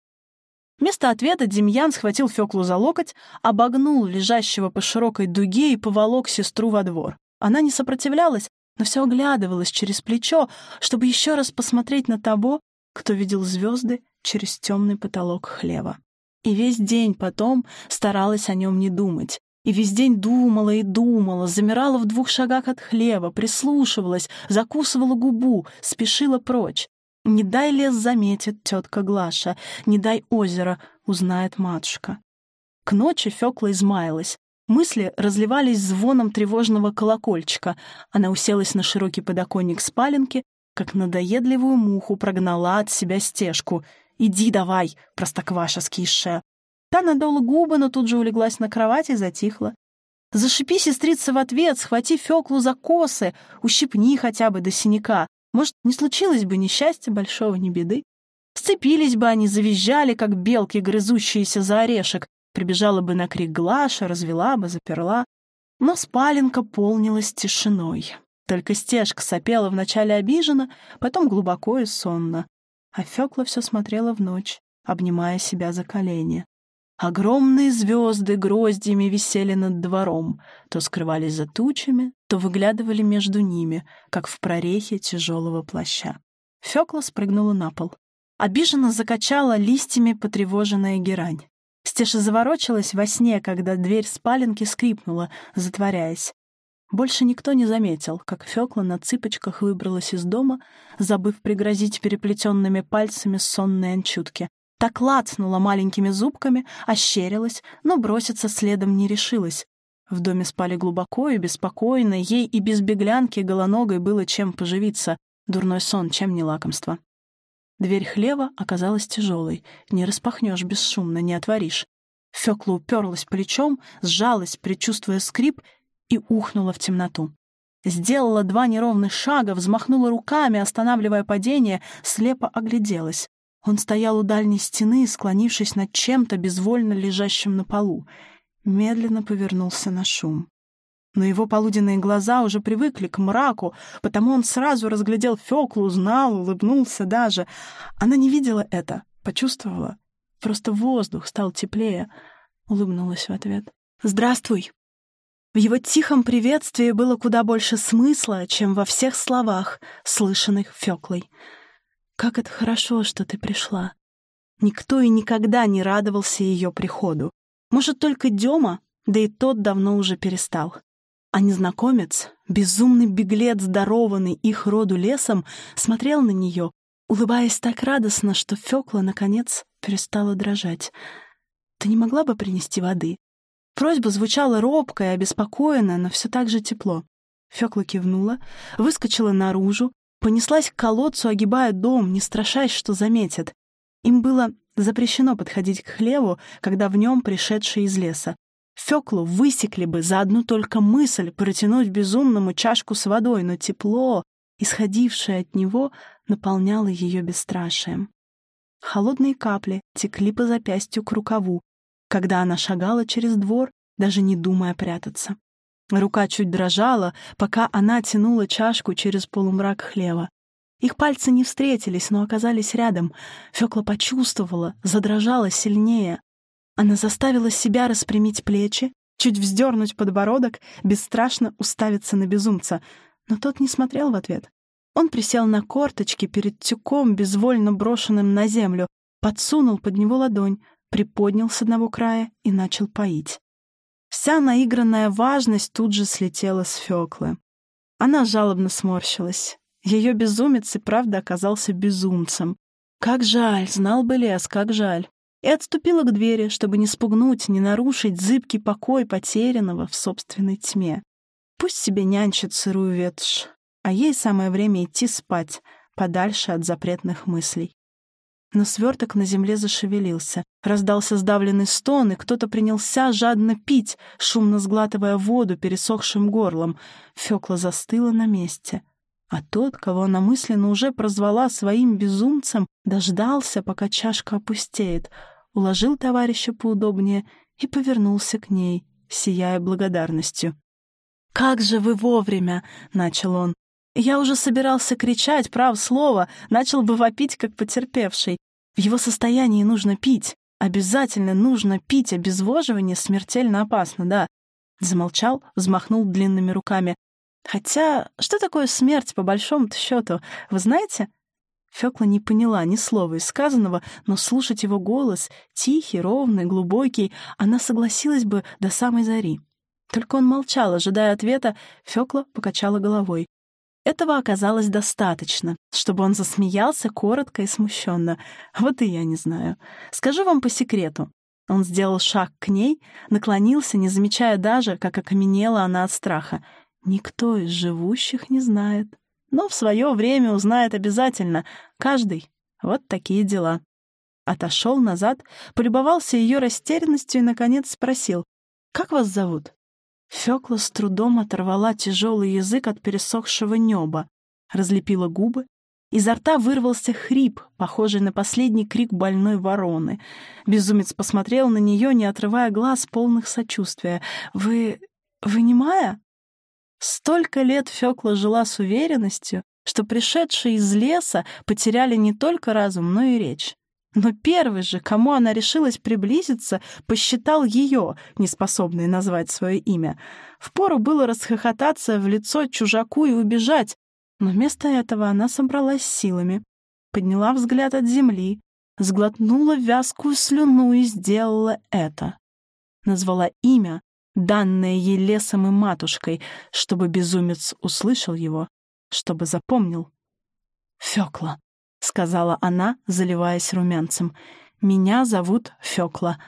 Вместо ответа Демьян схватил Фёклу за локоть, обогнул лежащего по широкой дуге и поволок сестру во двор. Она не сопротивлялась, но все оглядывалась через плечо, чтобы еще раз посмотреть на того, кто видел звезды через темный потолок хлева. И весь день потом старалась о нем не думать. И весь день думала и думала, замирала в двух шагах от хлева, прислушивалась, закусывала губу, спешила прочь. Не дай лес заметит тетка Глаша, не дай озеро узнает матушка. К ночи Фёкла измаялась, Мысли разливались звоном тревожного колокольчика. Она уселась на широкий подоконник спаленки, как надоедливую муху прогнала от себя стежку. «Иди давай, простокваша скисшая!» Та надула губы, но тут же улеглась на кровать и затихла. «Зашипи, сестрица, в ответ, схвати Феклу за косы, ущипни хотя бы до синяка. Может, не случилось бы несчастья большого, ни беды. Сцепились бы они, завизжали, как белки, грызущиеся за орешек, Прибежала бы на крик Глаша, развела бы, заперла. Но спаленка полнилась тишиной. Только стежка сопела вначале обиженно, потом глубоко и сонно. А Фёкла все смотрела в ночь, обнимая себя за колени. Огромные звезды гроздьями висели над двором, то скрывались за тучами, то выглядывали между ними, как в прорехе тяжелого плаща. Фёкла спрыгнула на пол. Обиженно закачала листьями потревоженная герань. Стеша заворочилась во сне, когда дверь спаленки скрипнула, затворяясь. Больше никто не заметил, как Фёкла на цыпочках выбралась из дома, забыв пригрозить переплетенными пальцами сонной анчутки. Так лацнула маленькими зубками, ощерилась, но броситься следом не решилась. В доме спали глубоко и беспокойно, ей и без беглянки голоногой было чем поживиться, дурной сон, чем не лакомство. Дверь хлева оказалась тяжелой. Не распахнешь бесшумно, не отворишь. Фёкла уперлась плечом, сжалась, предчувствуя скрип, и ухнула в темноту. Сделала два неровных шага, взмахнула руками, останавливая падение, слепо огляделась. Он стоял у дальней стены, склонившись над чем-то безвольно лежащим на полу. Медленно повернулся на шум но его полуденные глаза уже привыкли к мраку, потому он сразу разглядел Фёклу, узнал, улыбнулся даже. Она не видела это, почувствовала. Просто воздух стал теплее. Улыбнулась в ответ. «Здравствуй!» В его тихом приветствии было куда больше смысла, чем во всех словах, слышанных Фёклой. «Как это хорошо, что ты пришла!» Никто и никогда не радовался ее приходу. Может, только Дема, да и тот давно уже перестал. А незнакомец, безумный беглец, дарованный их роду лесом, смотрел на нее, улыбаясь так радостно, что Фёкла, наконец, перестала дрожать. «Ты не могла бы принести воды?» Просьба звучала робко и обеспокоенно, но все так же тепло. Фёкла кивнула, выскочила наружу, понеслась к колодцу, огибая дом, не страшась, что заметят. Им было запрещено подходить к хлеву, когда в нем пришедшие из леса. Фёклу высекли бы за одну только мысль протянуть безумному чашку с водой, но тепло, исходившее от него, наполняло ее бесстрашием. Холодные капли текли по запястью к рукаву, когда она шагала через двор, даже не думая прятаться. Рука чуть дрожала, пока она тянула чашку через полумрак хлева. Их пальцы не встретились, но оказались рядом. Фёкла почувствовала, задрожала сильнее. Она заставила себя распрямить плечи, чуть вздернуть подбородок, бесстрашно уставиться на безумца. Но тот не смотрел в ответ. Он присел на корточки перед тюком, безвольно брошенным на землю, подсунул под него ладонь, приподнял с одного края и начал поить. Вся наигранная важность тут же слетела с Фёклы. Она жалобно сморщилась. Ее безумец и правда оказался безумцем. Как жаль, знал бы лес, как жаль. И отступила к двери, чтобы не спугнуть, не нарушить зыбкий покой потерянного в собственной тьме. Пусть себе нянчит сырую ветошь, а ей самое время идти спать, подальше от запретных мыслей. Но сверток на земле зашевелился. Раздался сдавленный стон, и кто-то принялся жадно пить, шумно сглатывая воду пересохшим горлом. Фёкла застыла на месте. А тот, кого она мысленно уже прозвала своим безумцем, дождался, пока чашка опустеет, уложил товарища поудобнее и повернулся к ней, сияя благодарностью. «Как же вы вовремя!» — начал он. Я уже собирался кричать, прав слово, начал бы вопить, как потерпевший. В его состоянии нужно пить. Обязательно нужно пить, обезвоживание смертельно опасно, да. Замолчал, взмахнул длинными руками. Хотя, что такое смерть, по большому-то счету, вы знаете? Фёкла не поняла ни слова из сказанного, но слушать его голос, тихий, ровный, глубокий, она согласилась бы до самой зари. Только он молчал, ожидая ответа, Фёкла покачала головой. Этого оказалось достаточно, чтобы он засмеялся коротко и смущенно. Вот и я не знаю. Скажу вам по секрету. Он сделал шаг к ней, наклонился, не замечая даже, как окаменела она от страха. Никто из живущих не знает. Но в свое время узнает обязательно. Каждый. Вот такие дела. Отошел назад, полюбовался ее растерянностью и, наконец, спросил, «Как вас зовут?» Фёкла с трудом оторвала тяжелый язык от пересохшего неба, разлепила губы. Изо рта вырвался хрип, похожий на последний крик больной вороны. Безумец посмотрел на нее, не отрывая глаз, полных сочувствия. «Вы... вы не Майя?» Столько лет Фёкла жила с уверенностью, что пришедшие из леса потеряли не только разум, но и речь. Но первый же, кому она решилась приблизиться, посчитал ее, неспособной назвать свое имя. Впору было расхохотаться в лицо чужаку и убежать, но вместо этого она собралась силами, подняла взгляд от земли, сглотнула вязкую слюну и сделала это. Назвала имя, данное ей лесом и матушкой, чтобы безумец услышал его, чтобы запомнил. Фёкла. — сказала она, заливаясь румянцем. «Меня зовут Фёкла.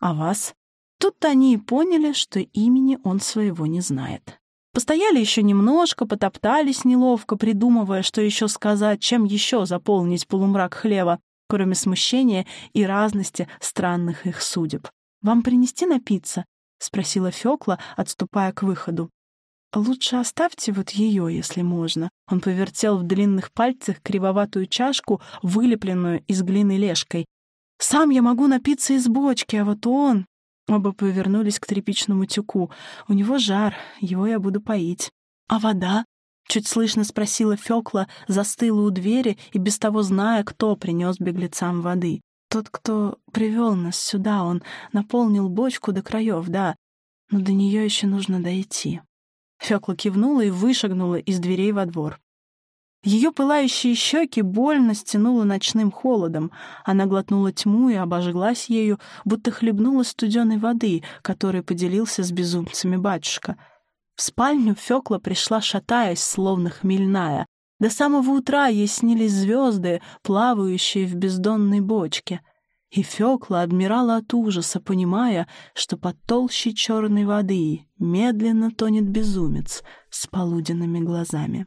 А вас?» Тут они и поняли, что имени он своего не знает. Постояли еще немножко, потоптались неловко, придумывая, что еще сказать, чем еще заполнить полумрак хлева, кроме смущения и разности странных их судеб. «Вам принести напиться?» — спросила Фёкла, отступая к выходу. «Лучше оставьте вот ее, если можно». Он повертел в длинных пальцах кривоватую чашку, вылепленную из глины лешкой. «Сам я могу напиться из бочки, а вот он...» Оба повернулись к тряпичному тюку. «У него жар, его я буду поить». «А вода?» — чуть слышно спросила Фёкла, застыла у двери и без того зная, кто принес беглецам воды. «Тот, кто привел нас сюда, он наполнил бочку до краев, да, но до нее еще нужно дойти». Фёкла кивнула и вышагнула из дверей во двор. Ее пылающие щеки больно стянуло ночным холодом. Она глотнула тьму и обожглась ею, будто хлебнула студеной воды, которой поделился с безумцами батюшка. В спальню Фёкла пришла, шатаясь, словно хмельная. До самого утра ей снились звезды, плавающие в бездонной бочке. И Фёкла обмирала от ужаса, понимая, что под толщей черной воды медленно тонет безумец с полуденными глазами.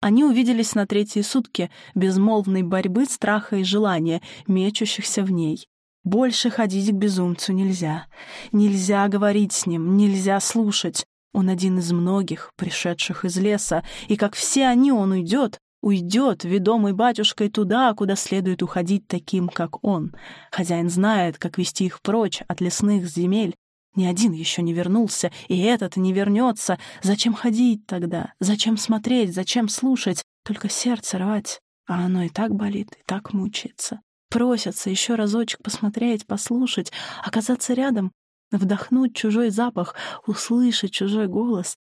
Они увиделись на третьи сутки безмолвной борьбы страха и желания, мечущихся в ней. Больше ходить к безумцу нельзя. Нельзя говорить с ним, нельзя слушать. Он один из многих, пришедших из леса, и как все они он уйдет, уйдет, ведомый батюшкой, туда, куда следует уходить таким, как он. Хозяин знает, как вести их прочь от лесных земель. Ни один еще не вернулся, и этот не вернется. Зачем ходить тогда? Зачем смотреть? Зачем слушать? Только сердце рвать. А оно и так болит, и так мучается. Просятся еще разочек посмотреть, послушать, оказаться рядом, вдохнуть чужой запах, услышать чужой голос,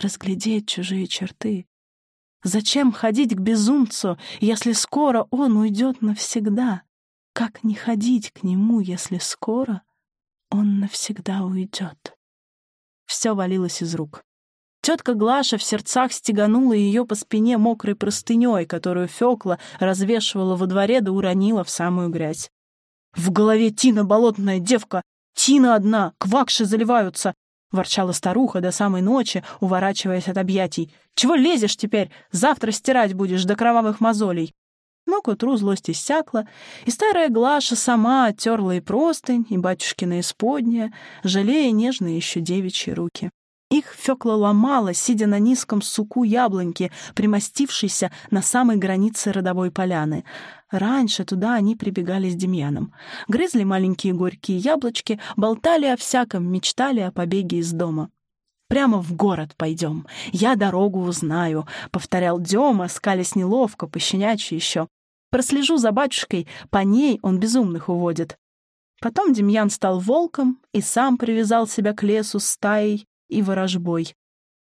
разглядеть чужие черты. Зачем ходить к безумцу, если скоро он уйдет навсегда? Как не ходить к нему, если скоро он навсегда уйдет? Все валилось из рук. Тетка Глаша в сердцах стеганула ее по спине мокрой простыней, которую Фёкла развешивала во дворе да уронила в самую грязь. «В голове Тина болотная девка! Тина одна! Квакши заливаются! — ворчала старуха до самой ночи, уворачиваясь от объятий. «Чего лезешь теперь? Завтра стирать будешь до кровавых мозолей». Но к утру злость иссякла, и старая Глаша сама оттерла и простынь, и батюшкина исподняя, жалея нежные еще девичьи руки. Их Фёкла ломала, сидя на низком суку яблоньки, примостившейся на самой границе родовой поляны. Раньше туда они прибегали с Демьяном. Грызли маленькие горькие яблочки, болтали о всяком, мечтали о побеге из дома. «Прямо в город пойдем. Я дорогу узнаю», — повторял Дема, скалясь неловко, пощенячьи еще. «Прослежу за батюшкой, по ней он безумных уводит». Потом Демьян стал волком и сам привязал себя к лесу стаей, и ворожбой.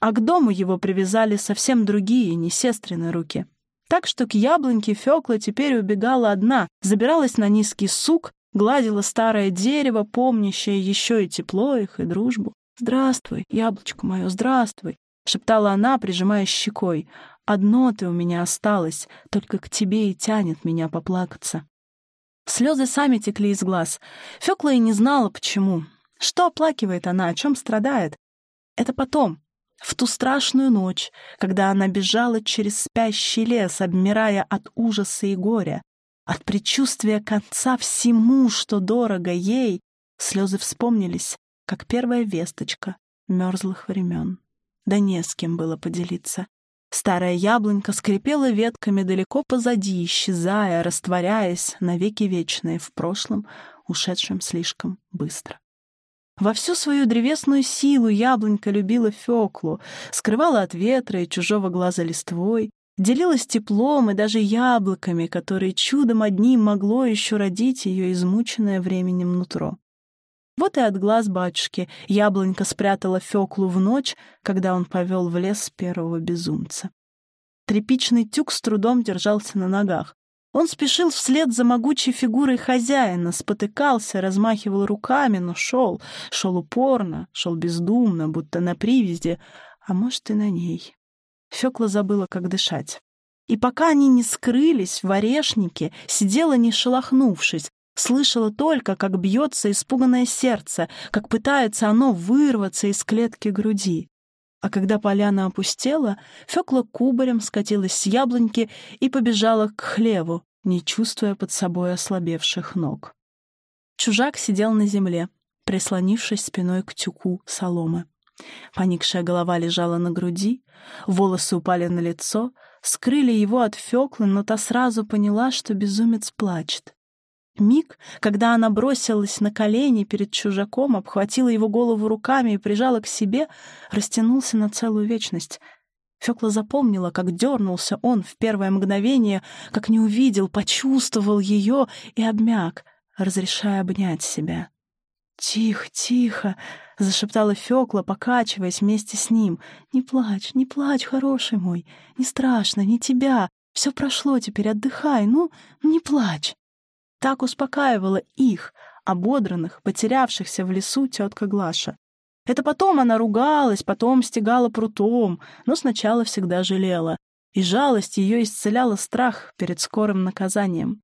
А к дому его привязали совсем другие, не сестрины руки. Так что к яблоньке Фёкла теперь убегала одна, забиралась на низкий сук, гладила старое дерево, помнящее еще и тепло их, и дружбу. «Здравствуй, яблочко мое, здравствуй!» — шептала она, прижимая щекой. «Одно ты у меня осталось, только к тебе и тянет меня поплакаться». Слезы сами текли из глаз. Фёкла и не знала, почему. Что оплакивает она, о чем страдает? Это потом, в ту страшную ночь, когда она бежала через спящий лес, обмирая от ужаса и горя, от предчувствия конца всему, что дорого ей, слезы вспомнились, как первая весточка мерзлых времен. Да не с кем было поделиться. Старая яблонька скрипела ветками далеко позади, исчезая, растворяясь навеки вечные в прошлом, ушедшем слишком быстро. Во всю свою древесную силу яблонька любила Феклу, скрывала от ветра и чужого глаза листвой, делилась теплом и даже яблоками, которые чудом одним могло еще родить ее измученное временем нутро. Вот и от глаз батюшки яблонька спрятала Феклу в ночь, когда он повел в лес первого безумца. Тряпичный тюк с трудом держался на ногах. Он спешил вслед за могучей фигурой хозяина, спотыкался, размахивал руками, но шел, шел упорно, шел бездумно, будто на привязи, а может и на ней. Фёкла забыла, как дышать. И пока они не скрылись в орешнике, сидела не шелохнувшись, слышала только, как бьется испуганное сердце, как пытается оно вырваться из клетки груди. А когда поляна опустела, Фёкла кубарем скатилась с яблоньки и побежала к хлеву, не чувствуя под собой ослабевших ног. Чужак сидел на земле, прислонившись спиной к тюку соломы. Поникшая голова лежала на груди, волосы упали на лицо, скрыли его от Фёклы, но та сразу поняла, что безумец плачет. Миг, когда она бросилась на колени перед чужаком, обхватила его голову руками и прижала к себе, растянулся на целую вечность. Фёкла запомнила, как дернулся он в первое мгновение, как не увидел, почувствовал ее и обмяк, разрешая обнять себя. «Тихо, тихо!» — зашептала Фёкла, покачиваясь вместе с ним. «Не плачь, не плачь, хороший мой! Не страшно, не тебя! Все прошло теперь, отдыхай, ну, не плачь!» Так успокаивала их, ободранных, потерявшихся в лесу тетка Глаша. Это потом она ругалась, потом стегала прутом, но сначала всегда жалела. И жалость ее исцеляла страх перед скорым наказанием.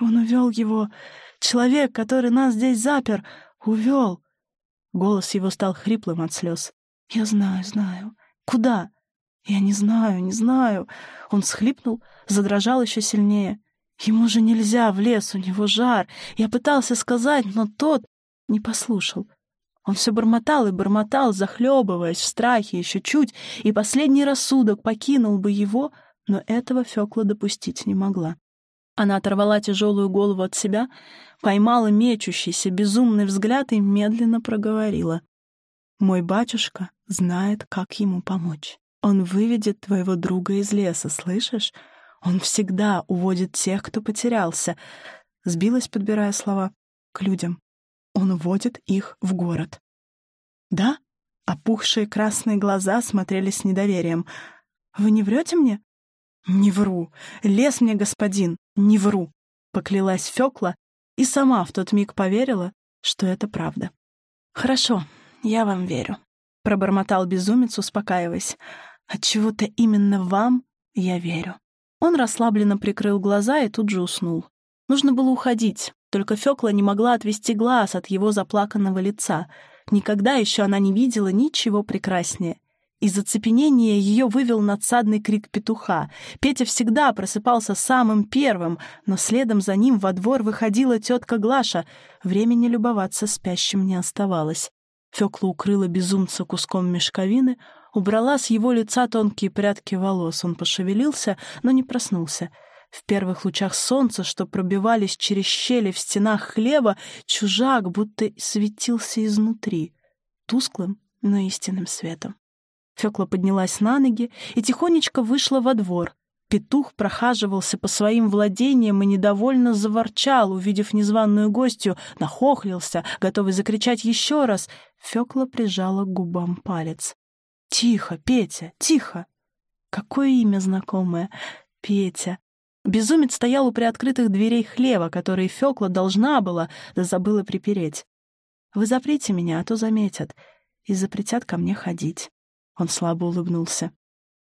Он увел его. Человек, который нас здесь запер, увел. Голос его стал хриплым от слез. «Я знаю, знаю. Куда?» «Я не знаю, не знаю». Он схлипнул, задрожал еще сильнее. «Ему же нельзя в лес, у него жар. Я пытался сказать, но тот не послушал. Он все бормотал и бормотал, захлебываясь в страхе еще чуть, и последний рассудок покинул бы его, но этого Фёкла допустить не могла. Она оторвала тяжелую голову от себя, поймала мечущийся безумный взгляд и медленно проговорила. «Мой батюшка знает, как ему помочь. Он выведет твоего друга из леса, слышишь? Он всегда уводит тех, кто потерялся». Сбилась, подбирая слова, к людям. Он уводит их в город. «Да?» Опухшие красные глаза смотрели с недоверием. «Вы не врете мне?» «Не вру. Лес мне, господин, не вру», — поклялась Фёкла и сама в тот миг поверила, что это правда. «Хорошо, я вам верю», — пробормотал безумец, успокаиваясь. «Отчего-то именно вам я верю». Он расслабленно прикрыл глаза и тут же уснул. Нужно было уходить, только Фёкла не могла отвести глаз от его заплаканного лица. Никогда еще она не видела ничего прекраснее. Из оцепенения ее вывел надсадный крик петуха. Петя всегда просыпался самым первым, но следом за ним во двор выходила тетка Глаша. Времени любоваться спящим не оставалось. Фёкла укрыла безумца куском мешковины, убрала с его лица тонкие прядки волос. Он пошевелился, но не проснулся. В первых лучах солнца, что пробивались через щели в стенах хлеба, чужак будто светился изнутри, тусклым, но истинным светом. Фёкла поднялась на ноги и тихонечко вышла во двор. Петух прохаживался по своим владениям и недовольно заворчал, увидев незваную гостью, нахохлился, готовый закричать еще раз. Фёкла прижала к губам палец. «Тихо, Петя, тихо!» Какое имя знакомое? Петя. Безумец стоял у приоткрытых дверей хлева, которые Фёкла должна была, да забыла припереть. «Вы заприте меня, а то заметят, и запретят ко мне ходить». Он слабо улыбнулся.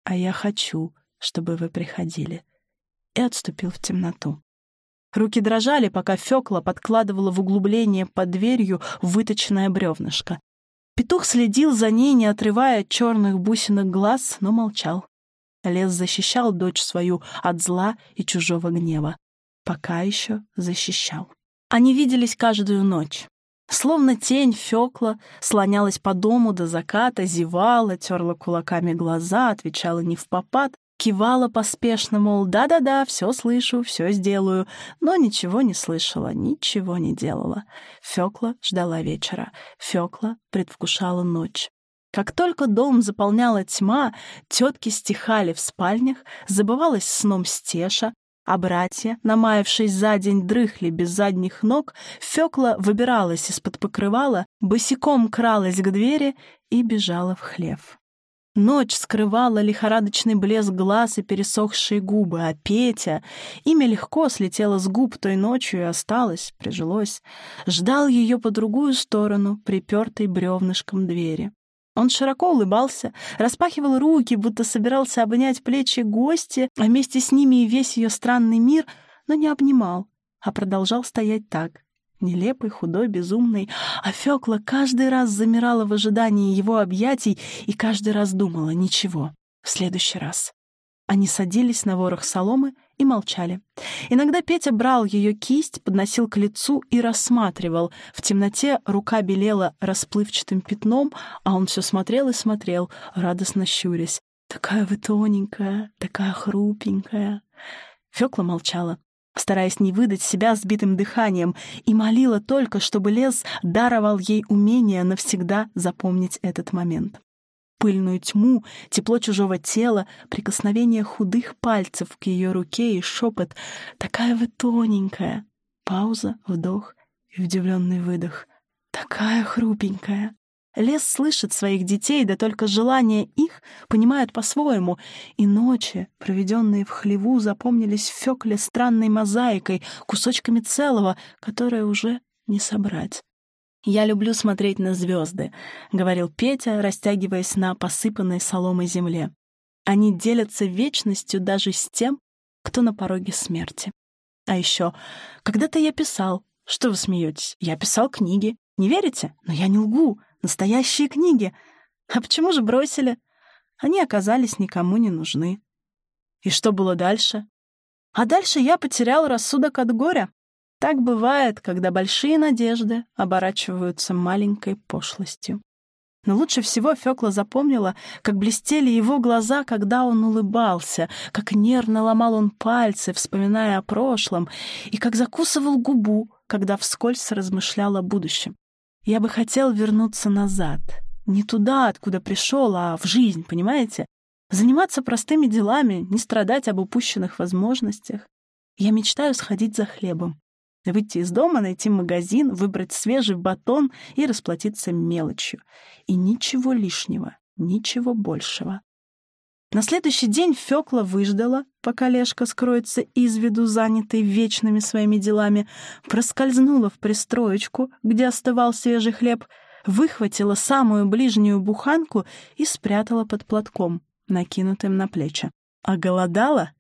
«А я хочу, чтобы вы приходили». И отступил в темноту. Руки дрожали, пока Фёкла подкладывала в углубление под дверью выточенное бревнышко. Петух следил за ней, не отрывая от черных бусинок глаз, но молчал. Лес защищал дочь свою от зла и чужого гнева. Пока еще защищал. Они виделись каждую ночь. Словно тень Фёкла слонялась по дому до заката, зевала, терла кулаками глаза, отвечала не в попад, кивала поспешно, мол, да-да-да, все слышу, все сделаю, но ничего не слышала, ничего не делала. Фёкла ждала вечера, Фёкла предвкушала ночь. Как только дом заполняла тьма, тетки стихали в спальнях, забывалась сном стеша, а братья, намаявшись за день, дрыхли без задних ног, Фёкла выбиралась из-под покрывала, босиком кралась к двери и бежала в хлев. Ночь скрывала лихорадочный блеск глаз и пересохшие губы, а Петя, имя легко слетело с губ той ночью и осталось, прижилось, ждал ее по другую сторону, припертой бревнышком двери. Он широко улыбался, распахивал руки, будто собирался обнять плечи гости, а вместе с ними и весь ее странный мир, но не обнимал, а продолжал стоять так, нелепый, худой, безумный. А Фёкла каждый раз замирала в ожидании его объятий и каждый раз думала «Ничего, в следующий раз». Они садились на ворох соломы и молчали. Иногда Петя брал ее кисть, подносил к лицу и рассматривал. В темноте рука белела расплывчатым пятном, а он все смотрел и смотрел, радостно щурясь. «Такая вы тоненькая, такая хрупенькая». Фёкла молчала, стараясь не выдать себя сбитым дыханием, и молила только, чтобы лес даровал ей умение навсегда запомнить этот момент пыльную тьму, тепло чужого тела, прикосновение худых пальцев к ее руке и шепот «Такая вы тоненькая!» Пауза, вдох и удивленный выдох. «Такая хрупенькая!» Лес слышит своих детей, да только желания их понимают по-своему, и ночи, проведенные в хлеву, запомнились Фёкле странной мозаикой, кусочками целого, которое уже не собрать. «Я люблю смотреть на звезды», — говорил Петя, растягиваясь на посыпанной соломой земле. «Они делятся вечностью даже с тем, кто на пороге смерти». А еще, когда-то я писал. Что вы смеетесь? Я писал книги. Не верите? Но я не лгу. Настоящие книги. А почему же бросили? Они оказались никому не нужны. И что было дальше? А дальше я потерял рассудок от горя. Так бывает, когда большие надежды оборачиваются маленькой пошлостью. Но лучше всего Фёкла запомнила, как блестели его глаза, когда он улыбался, как нервно ломал он пальцы, вспоминая о прошлом, и как закусывал губу, когда вскользь размышлял о будущем. Я бы хотел вернуться назад. Не туда, откуда пришел, а в жизнь, понимаете? Заниматься простыми делами, не страдать об упущенных возможностях. Я мечтаю сходить за хлебом. Выйти из дома, найти магазин, выбрать свежий батон и расплатиться мелочью. И ничего лишнего, ничего большего. На следующий день Фёкла выждала, пока Лешка скроется из виду, занятый вечными своими делами, проскользнула в пристроечку, где остывал свежий хлеб, выхватила самую ближнюю буханку и спрятала под платком, накинутым на плечи. А голодала?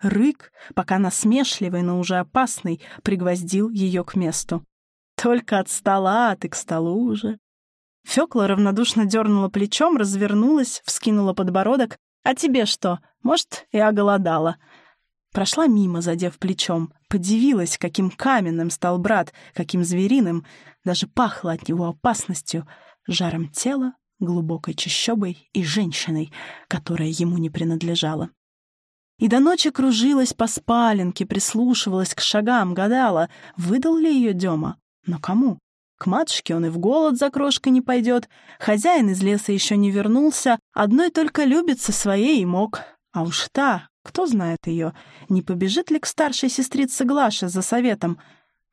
Рык, пока насмешливый, но уже опасный, пригвоздил ее к месту. «Только от стола, а ты к столу уже». Фёкла равнодушно дернула плечом, развернулась, вскинула подбородок. «А тебе что? Может, и оголодала?» Прошла мимо, задев плечом. Подивилась, каким каменным стал брат, каким звериным. Даже пахло от него опасностью, жаром тела, глубокой чащобой и женщиной, которая ему не принадлежала. И до ночи кружилась по спаленке, прислушивалась к шагам, гадала, выдал ли ее Дема. Но кому? К матушке он и в голод за крошкой не пойдет. Хозяин из леса еще не вернулся, одной только любится своей и мог. А уж та, кто знает ее, не побежит ли к старшей сестрице Глаше за советом?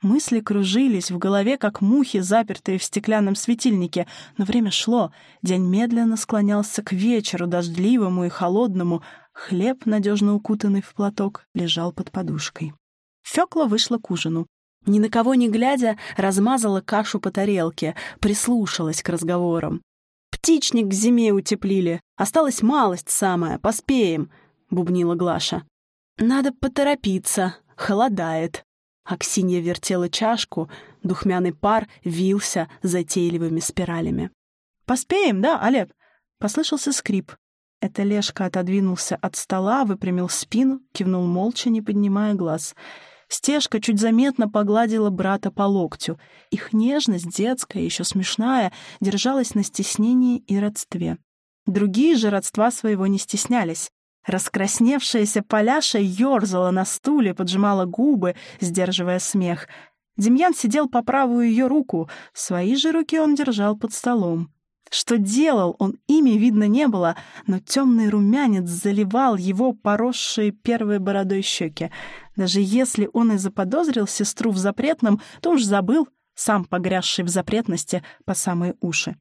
Мысли кружились в голове, как мухи, запертые в стеклянном светильнике, но время шло, день медленно склонялся к вечеру, дождливому и холодному, Хлеб, надежно укутанный в платок, лежал под подушкой. Фёкла вышла к ужину. Ни на кого не глядя, размазала кашу по тарелке, прислушалась к разговорам. «Птичник к зиме утеплили. Осталась малость самая, поспеем», — бубнила Глаша. «Надо поторопиться. Холодает». Аксинья вертела чашку, духмяный пар вился затейливыми спиралями. «Поспеем, да, Олег?» Послышался скрип. Это Лешка отодвинулся от стола, выпрямил спину, кивнул молча, не поднимая глаз. Стежка чуть заметно погладила брата по локтю. Их нежность, детская, еще смешная, держалась на стеснении и родстве. Другие же родства своего не стеснялись. Раскрасневшаяся Поляша ерзала на стуле, поджимала губы, сдерживая смех. Демьян сидел по правую ее руку, свои же руки он держал под столом. Что делал он, ими видно не было, но темный румянец заливал его поросшие первой бородой щеки. Даже если он и заподозрил сестру в запретном, то уж забыл, сам погрязший в запретности по самые уши.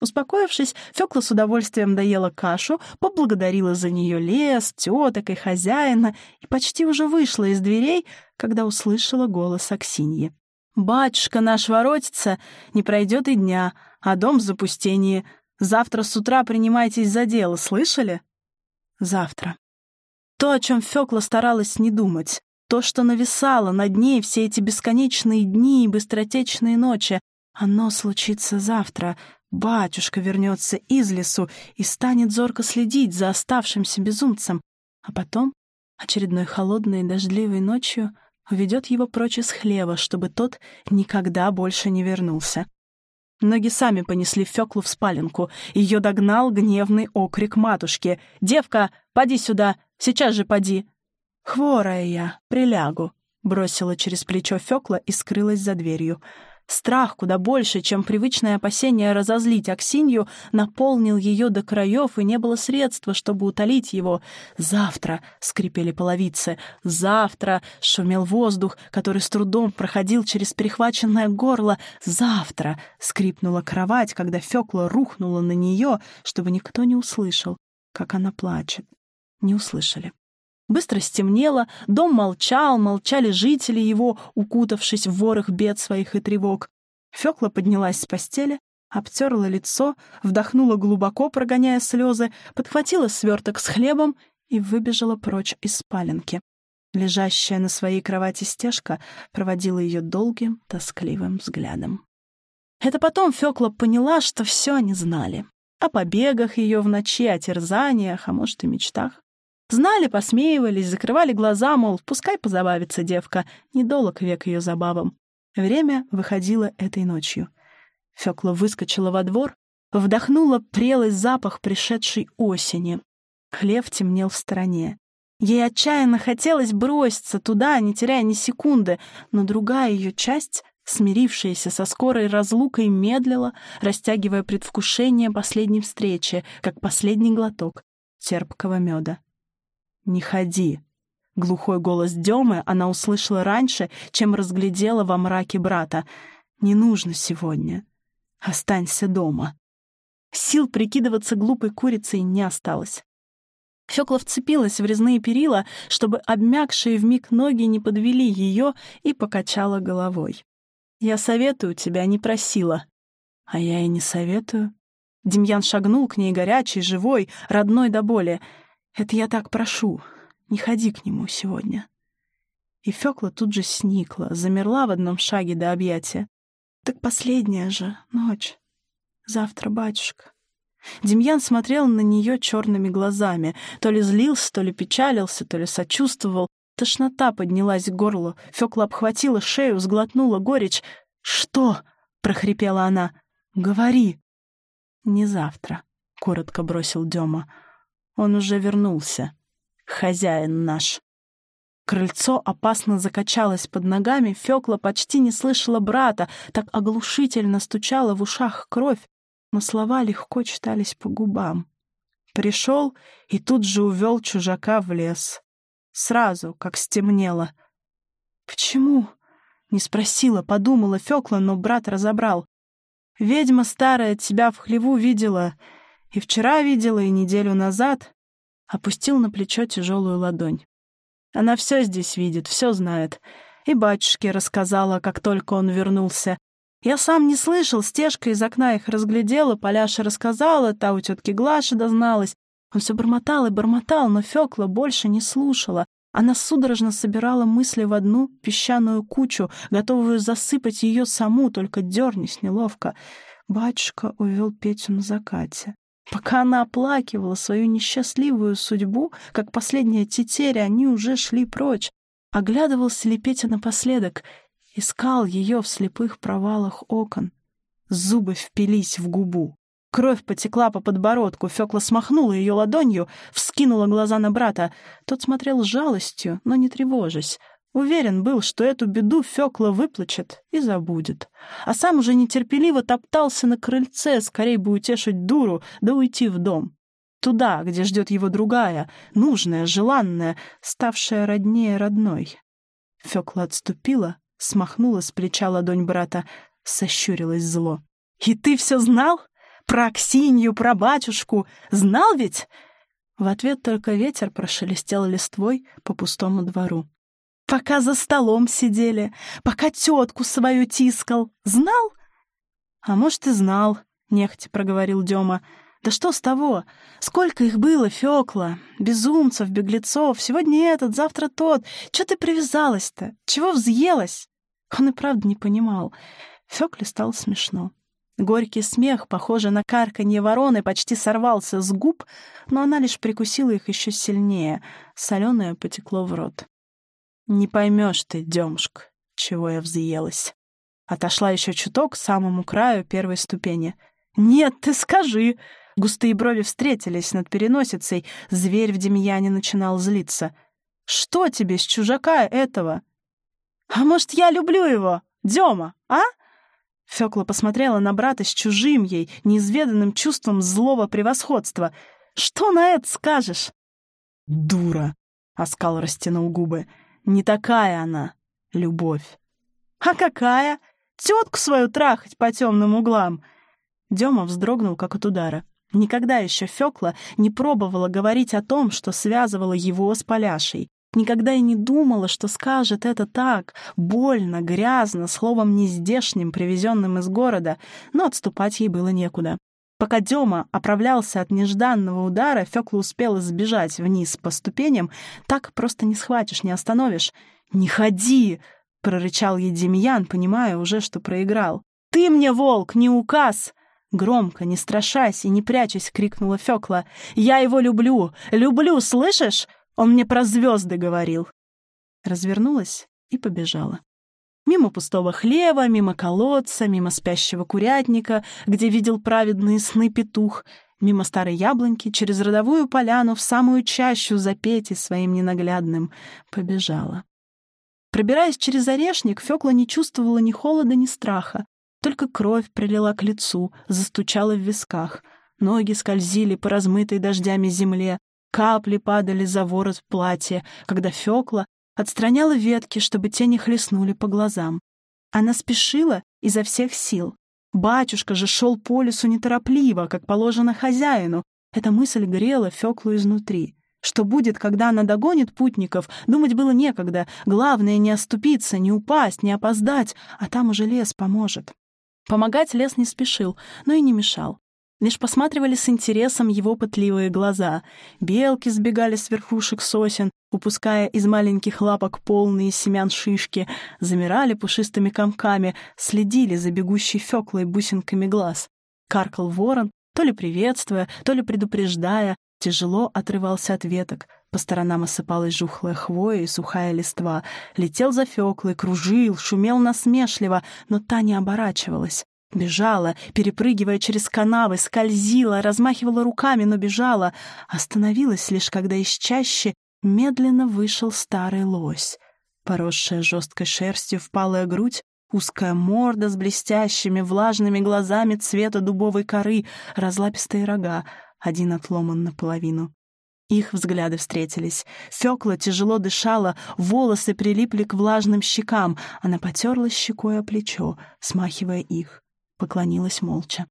Успокоившись, Фёкла с удовольствием доела кашу, поблагодарила за нее лес, теток и хозяина и почти уже вышла из дверей, когда услышала голос Аксиньи. «Батюшка наш воротится, не пройдет и дня, а дом в запустении. Завтра с утра принимайтесь за дело, слышали? Завтра. То, о чем Фёкла старалась не думать, то, что нависало над ней все эти бесконечные дни и быстротечные ночи, оно случится завтра. Батюшка вернется из лесу и станет зорко следить за оставшимся безумцем, а потом, очередной холодной и дождливой ночью, уведет его прочь из хлева, чтобы тот никогда больше не вернулся. Ноги сами понесли Фёклу в спаленку. Ее догнал гневный окрик матушки. «Девка, поди сюда! Сейчас же поди!» «Хворая я, прилягу», — бросила через плечо Фёкла и скрылась за дверью. Страх куда больше, чем привычное опасение разозлить Аксинью, наполнил ее до краев, и не было средства, чтобы утолить его. «Завтра!» — скрипели половицы. «Завтра!» — шумел воздух, который с трудом проходил через перехваченное горло. «Завтра!» — скрипнула кровать, когда Фёкла рухнула на нее, чтобы никто не услышал, как она плачет. Не услышали. Быстро стемнело, дом молчал, молчали жители его, укутавшись в ворох бед своих и тревог. Фёкла поднялась с постели, обтерла лицо, вдохнула глубоко, прогоняя слезы, подхватила сверток с хлебом и выбежала прочь из спаленки. Лежащая на своей кровати стежка проводила ее долгим, тоскливым взглядом. Это потом Фёкла поняла, что все они знали. О побегах ее в ночи, о терзаниях, а может и мечтах. Знали, посмеивались, закрывали глаза, мол, пускай позабавится девка, недолг век ее забавам. Время выходило этой ночью. Фёкла выскочила во двор, вдохнула прелый запах пришедшей осени. Хлев темнел в стороне. Ей отчаянно хотелось броситься туда, не теряя ни секунды, но другая ее часть, смирившаяся со скорой разлукой, медлила, растягивая предвкушение последней встречи, как последний глоток терпкого меда. «Не ходи!» Глухой голос Демы она услышала раньше, чем разглядела во мраке брата. «Не нужно сегодня. Останься дома». Сил прикидываться глупой курицей не осталось. Фёкла вцепилась в резные перила, чтобы обмякшие вмиг ноги не подвели ее, и покачала головой. «Я советую тебя, не просила». «А я и не советую». Демьян шагнул к ней горячий, живой, родной до боли. «Это я так прошу. Не ходи к нему сегодня». И Фёкла тут же сникла, замерла в одном шаге до объятия. «Так последняя же ночь. Завтра, батюшка». Демьян смотрел на нее черными глазами. То ли злился, то ли печалился, то ли сочувствовал. Тошнота поднялась к горлу. Фёкла обхватила шею, сглотнула горечь. «Что?» — прохрипела она. «Говори». «Не завтра», — коротко бросил Дема. «Он уже вернулся. Хозяин наш». Крыльцо опасно закачалось под ногами, Фёкла почти не слышала брата, так оглушительно стучала в ушах кровь но слова легко читались по губам. Пришел и тут же увел чужака в лес. Сразу, как стемнело. «Почему?» — не спросила, подумала Фёкла, но брат разобрал. «Ведьма старая тебя в хлеву видела, и вчера видела, и неделю назад». Опустил на плечо тяжелую ладонь. Она все здесь видит, все знает. И батюшке рассказала, как только он вернулся. Я сам не слышал, стежка из окна их разглядела, Поляша рассказала, та у тетки Глаши дозналась. Он все бормотал и бормотал, но Фёкла больше не слушала. Она судорожно собирала мысли в одну песчаную кучу, готовую засыпать ее саму, только дернись неловко. Батюшка увел Петю на закате. Пока она оплакивала свою несчастливую судьбу, как последняя тетеря, они уже шли прочь. Оглядывался ли Петя напоследок — Искал ее в слепых провалах окон. Зубы впились в губу. Кровь потекла по подбородку, Фёкла смахнула ее ладонью, вскинула глаза на брата. Тот смотрел с жалостью, но не тревожась. Уверен был, что эту беду Фёкла выплачет и забудет. А сам уже нетерпеливо топтался на крыльце, скорее бы утешить дуру, да уйти в дом. Туда, где ждет его другая, нужная, желанная, ставшая роднее родной. Фёкла отступила, Смахнула с плеча ладонь брата, сощурилась зло. «И ты все знал? Про Аксинью, про батюшку? Знал ведь?» В ответ только ветер прошелестел листвой по пустому двору. «Пока за столом сидели, пока тетку свою тискал. Знал?» «А может, и знал», — нехотя проговорил Дема. «Да что с того? Сколько их было, Фёкла? Безумцев, беглецов. Сегодня этот, завтра тот. Чего ты привязалась-то? Чего взъелась?» Он и правда не понимал. Фёкле стало смешно. Горький смех, похожий на карканье вороны, почти сорвался с губ, но она лишь прикусила их еще сильнее. Соленое потекло в рот. «Не поймешь ты, Демушка, чего я взъелась». Отошла еще чуток к самому краю первой ступени. «Нет, ты скажи!» Густые брови встретились над переносицей. Зверь в Демьяне начинал злиться. «Что тебе с чужака этого?» «А может, я люблю его? Дема, а?» Фёкла посмотрела на брата с чужим ей, неизведанным чувством злого превосходства. «Что на это скажешь?» «Дура!» — Оскал растянул губы. «Не такая она, любовь». «А какая? Тетку свою трахать по темным углам!» Дема вздрогнул, как от удара. Никогда еще Фёкла не пробовала говорить о том, что связывало его с Поляшей. Никогда и не думала, что скажет это так, больно, грязно, словом нездешним, привезенным из города, но отступать ей было некуда. Пока Дема оправлялся от нежданного удара, Фёкла успела сбежать вниз по ступеням. Так просто не схватишь, не остановишь. «Не ходи!» — прорычал ей Демьян, понимая уже, что проиграл. «Ты мне, волк, не указ!» Громко, не страшась и не прячась, крикнула Фёкла. «Я его люблю! Люблю, слышишь? Он мне про звезды говорил!» Развернулась и побежала. Мимо пустого хлева, мимо колодца, мимо спящего курятника, где видел праведные сны петух, мимо старой яблоньки, через родовую поляну в самую чащу за Петей своим ненаглядным. Побежала. Пробираясь через орешник, Фёкла не чувствовала ни холода, ни страха. Только кровь прилила к лицу, застучала в висках. Ноги скользили по размытой дождями земле, капли падали за ворот платья, когда Фёкла отстраняла ветки, чтобы те не хлестнули по глазам. Она спешила изо всех сил. Батюшка же шел по лесу неторопливо, как положено хозяину. Эта мысль грела Феклу изнутри. Что будет, когда она догонит путников, думать было некогда. Главное — не оступиться, не упасть, не опоздать, а там уже лес поможет. Помогать лес не спешил, но и не мешал. Лишь посматривали с интересом его пытливые глаза. Белки сбегали с верхушек сосен, упуская из маленьких лапок полные семян шишки, замирали пушистыми комками, следили за бегущей фёклой бусинками глаз. Каркал ворон, то ли приветствуя, то ли предупреждая, тяжело отрывался от веток, по сторонам осыпалась жухлая хвоя и сухая листва, летел за Фёклой, кружил, шумел насмешливо, но та не оборачивалась. Бежала, перепрыгивая через канавы, скользила, размахивала руками, но бежала. Остановилась лишь, когда из чащи медленно вышел старый лось. Поросшая жесткой шерстью впалая грудь, узкая морда с блестящими влажными глазами цвета дубовой коры, разлапистые рога, один отломан наполовину. Их взгляды встретились. Фёкла тяжело дышала, волосы прилипли к влажным щекам. Она потерлась щекой о плечо, смахивая их поклонилась молча.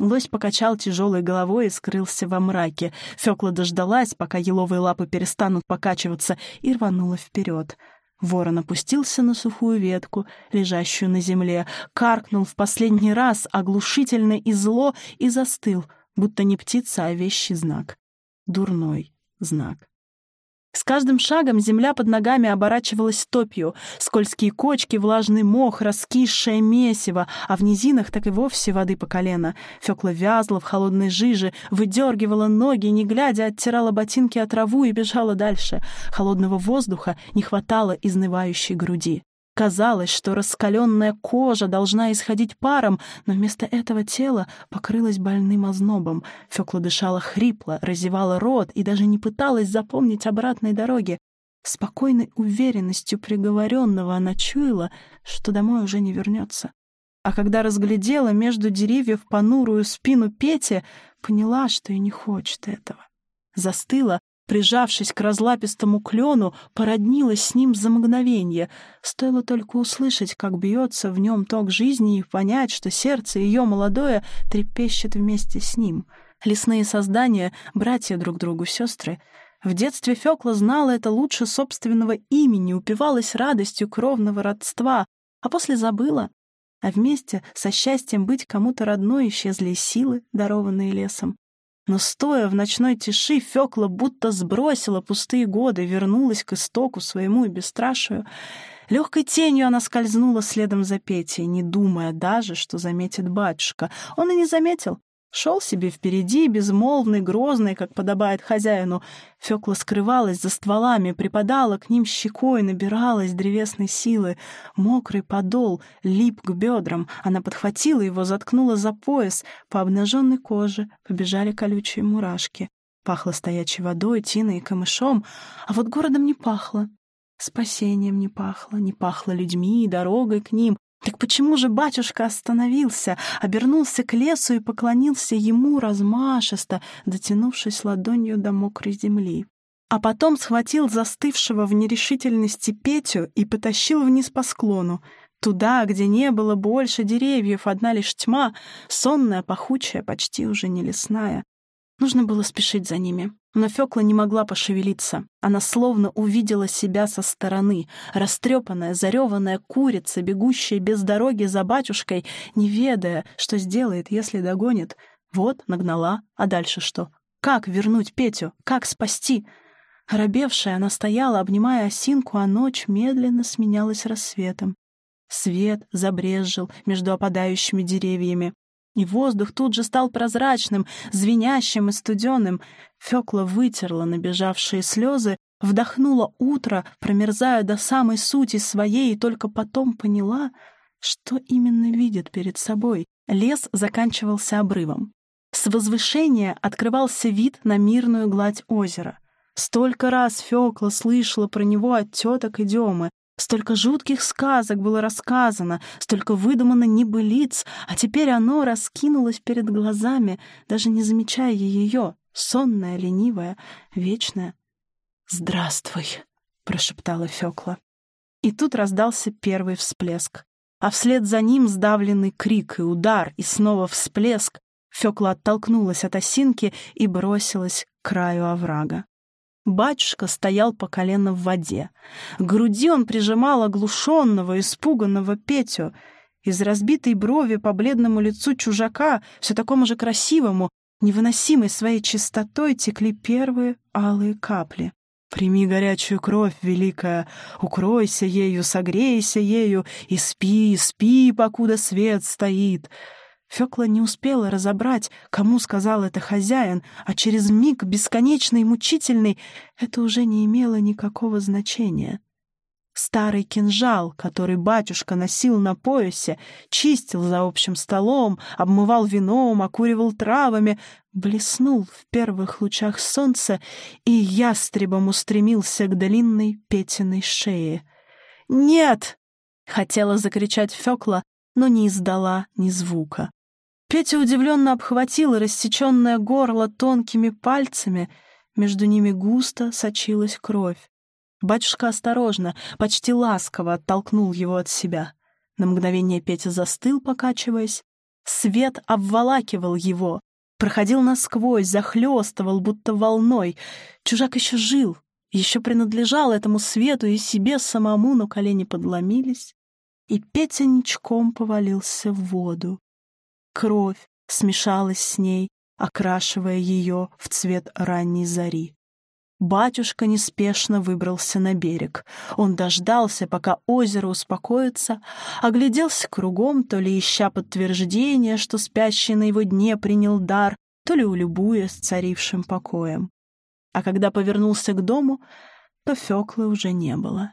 Лось покачал тяжелой головой и скрылся во мраке. Фёкла дождалась, пока еловые лапы перестанут покачиваться, и рванула вперед. Ворон опустился на сухую ветку, лежащую на земле, каркнул в последний раз оглушительно и зло и застыл, будто не птица, а вещий знак. Дурной знак. С каждым шагом земля под ногами оборачивалась топью. Скользкие кочки, влажный мох, раскисшее месиво, а в низинах так и вовсе воды по колено. Фёкла вязла в холодной жиже, выдергивала ноги, не глядя, оттирала ботинки от траву и бежала дальше. Холодного воздуха не хватало изнывающей груди. Казалось, что раскаленная кожа должна исходить паром, но вместо этого тело покрылось больным ознобом. Фёкла дышала хрипло, разевала рот и даже не пыталась запомнить обратной дороги. Спокойной уверенностью приговоренного она чуяла, что домой уже не вернется. А когда разглядела между деревьев понурую спину Пети, поняла, что и не хочет этого. Застыла, прижавшись к разлапистому клену, породнилась с ним за мгновение. Стоило только услышать, как бьется в нем ток жизни, и понять, что сердце ее молодое трепещет вместе с ним. Лесные создания — братья друг другу, сестры. В детстве Фёкла знала это лучше собственного имени, упивалась радостью кровного родства, а после забыла. А вместе со счастьем быть кому-то родной исчезли силы, дарованные лесом. Но стоя в ночной тиши, Фёкла будто сбросила пустые годы, вернулась к истоку своему и бесстрашию. Легкой тенью она скользнула следом за Петей, не думая даже, что заметит батюшка. Он и не заметил. Шел себе впереди, безмолвный, грозный, как подобает хозяину. Фёкла скрывалась за стволами, припадала к ним щекой, набиралась древесной силы. Мокрый подол лип к бедрам. Она подхватила его, заткнула за пояс. По обнаженной коже побежали колючие мурашки. Пахло стоячей водой, тиной и камышом, а вот городом не пахло. Спасением не пахло, не пахло людьми и дорогой к ним, так почему же батюшка остановился, обернулся к лесу и поклонился ему размашисто, дотянувшись ладонью до мокрой земли? А потом схватил застывшего в нерешительности Петю и потащил вниз по склону, туда, где не было больше деревьев, одна лишь тьма, сонная, пахучая, почти уже не лесная. Нужно было спешить за ними. Но Фёкла не могла пошевелиться. Она словно увидела себя со стороны. Растрепанная, зареванная курица, бегущая без дороги за батюшкой, не ведая, что сделает, если догонит. Вот, нагнала, а дальше что? Как вернуть Петю? Как спасти? Оробевшая, она стояла, обнимая осинку, а ночь медленно сменялась рассветом. Свет забрезжил между опадающими деревьями. И воздух тут же стал прозрачным, звенящим и студеным. Фёкла вытерла набежавшие слезы, вдохнула утро, промерзая до самой сути своей, и только потом поняла, что именно видит перед собой. Лес заканчивался обрывом. С возвышения открывался вид на мирную гладь озера. Столько раз Фёкла слышала про него от теток и Демы, столько жутких сказок было рассказано, столько выдумано небылиц, а теперь оно раскинулось перед глазами, даже не замечая ее, сонная, ленивая, вечная. «Здравствуй», — прошептала Фёкла. И тут раздался первый всплеск. А вслед за ним сдавленный крик и удар, и снова всплеск. Фёкла оттолкнулась от осинки и бросилась к краю оврага. Батюшка стоял по колено в воде. К груди он прижимал оглушенного, испуганного Петю. Из разбитой брови по бледному лицу чужака, все такому же красивому, невыносимой своей чистотой, текли первые алые капли. «Прими горячую кровь, великая, укройся ею, согрейся ею, и спи, спи, покуда свет стоит!» Фёкла не успела разобрать, кому сказал это хозяин, а через миг бесконечный мучительный это уже не имело никакого значения. Старый кинжал, который батюшка носил на поясе, чистил за общим столом, обмывал вином, окуривал травами, блеснул в первых лучах солнца и ястребом устремился к длинной Петиной шее. «Нет!» — хотела закричать Фёкла, но не издала ни звука. Петя удивленно обхватил рассеченное горло тонкими пальцами, между ними густо сочилась кровь. Батюшка осторожно, почти ласково оттолкнул его от себя. На мгновение Петя застыл, покачиваясь. Свет обволакивал его, проходил насквозь, захлестывал, будто волной. Чужак еще жил, еще принадлежал этому свету и себе самому, но колени подломились, и Петя ничком повалился в воду. Кровь смешалась с ней, окрашивая ее в цвет ранней зари. Батюшка неспешно выбрался на берег. Он дождался, пока озеро успокоится, огляделся кругом, то ли ища подтверждение, что спящий на его дне принял дар, то ли улюбуясь царившим покоем. А когда повернулся к дому, то Фёклы уже не было.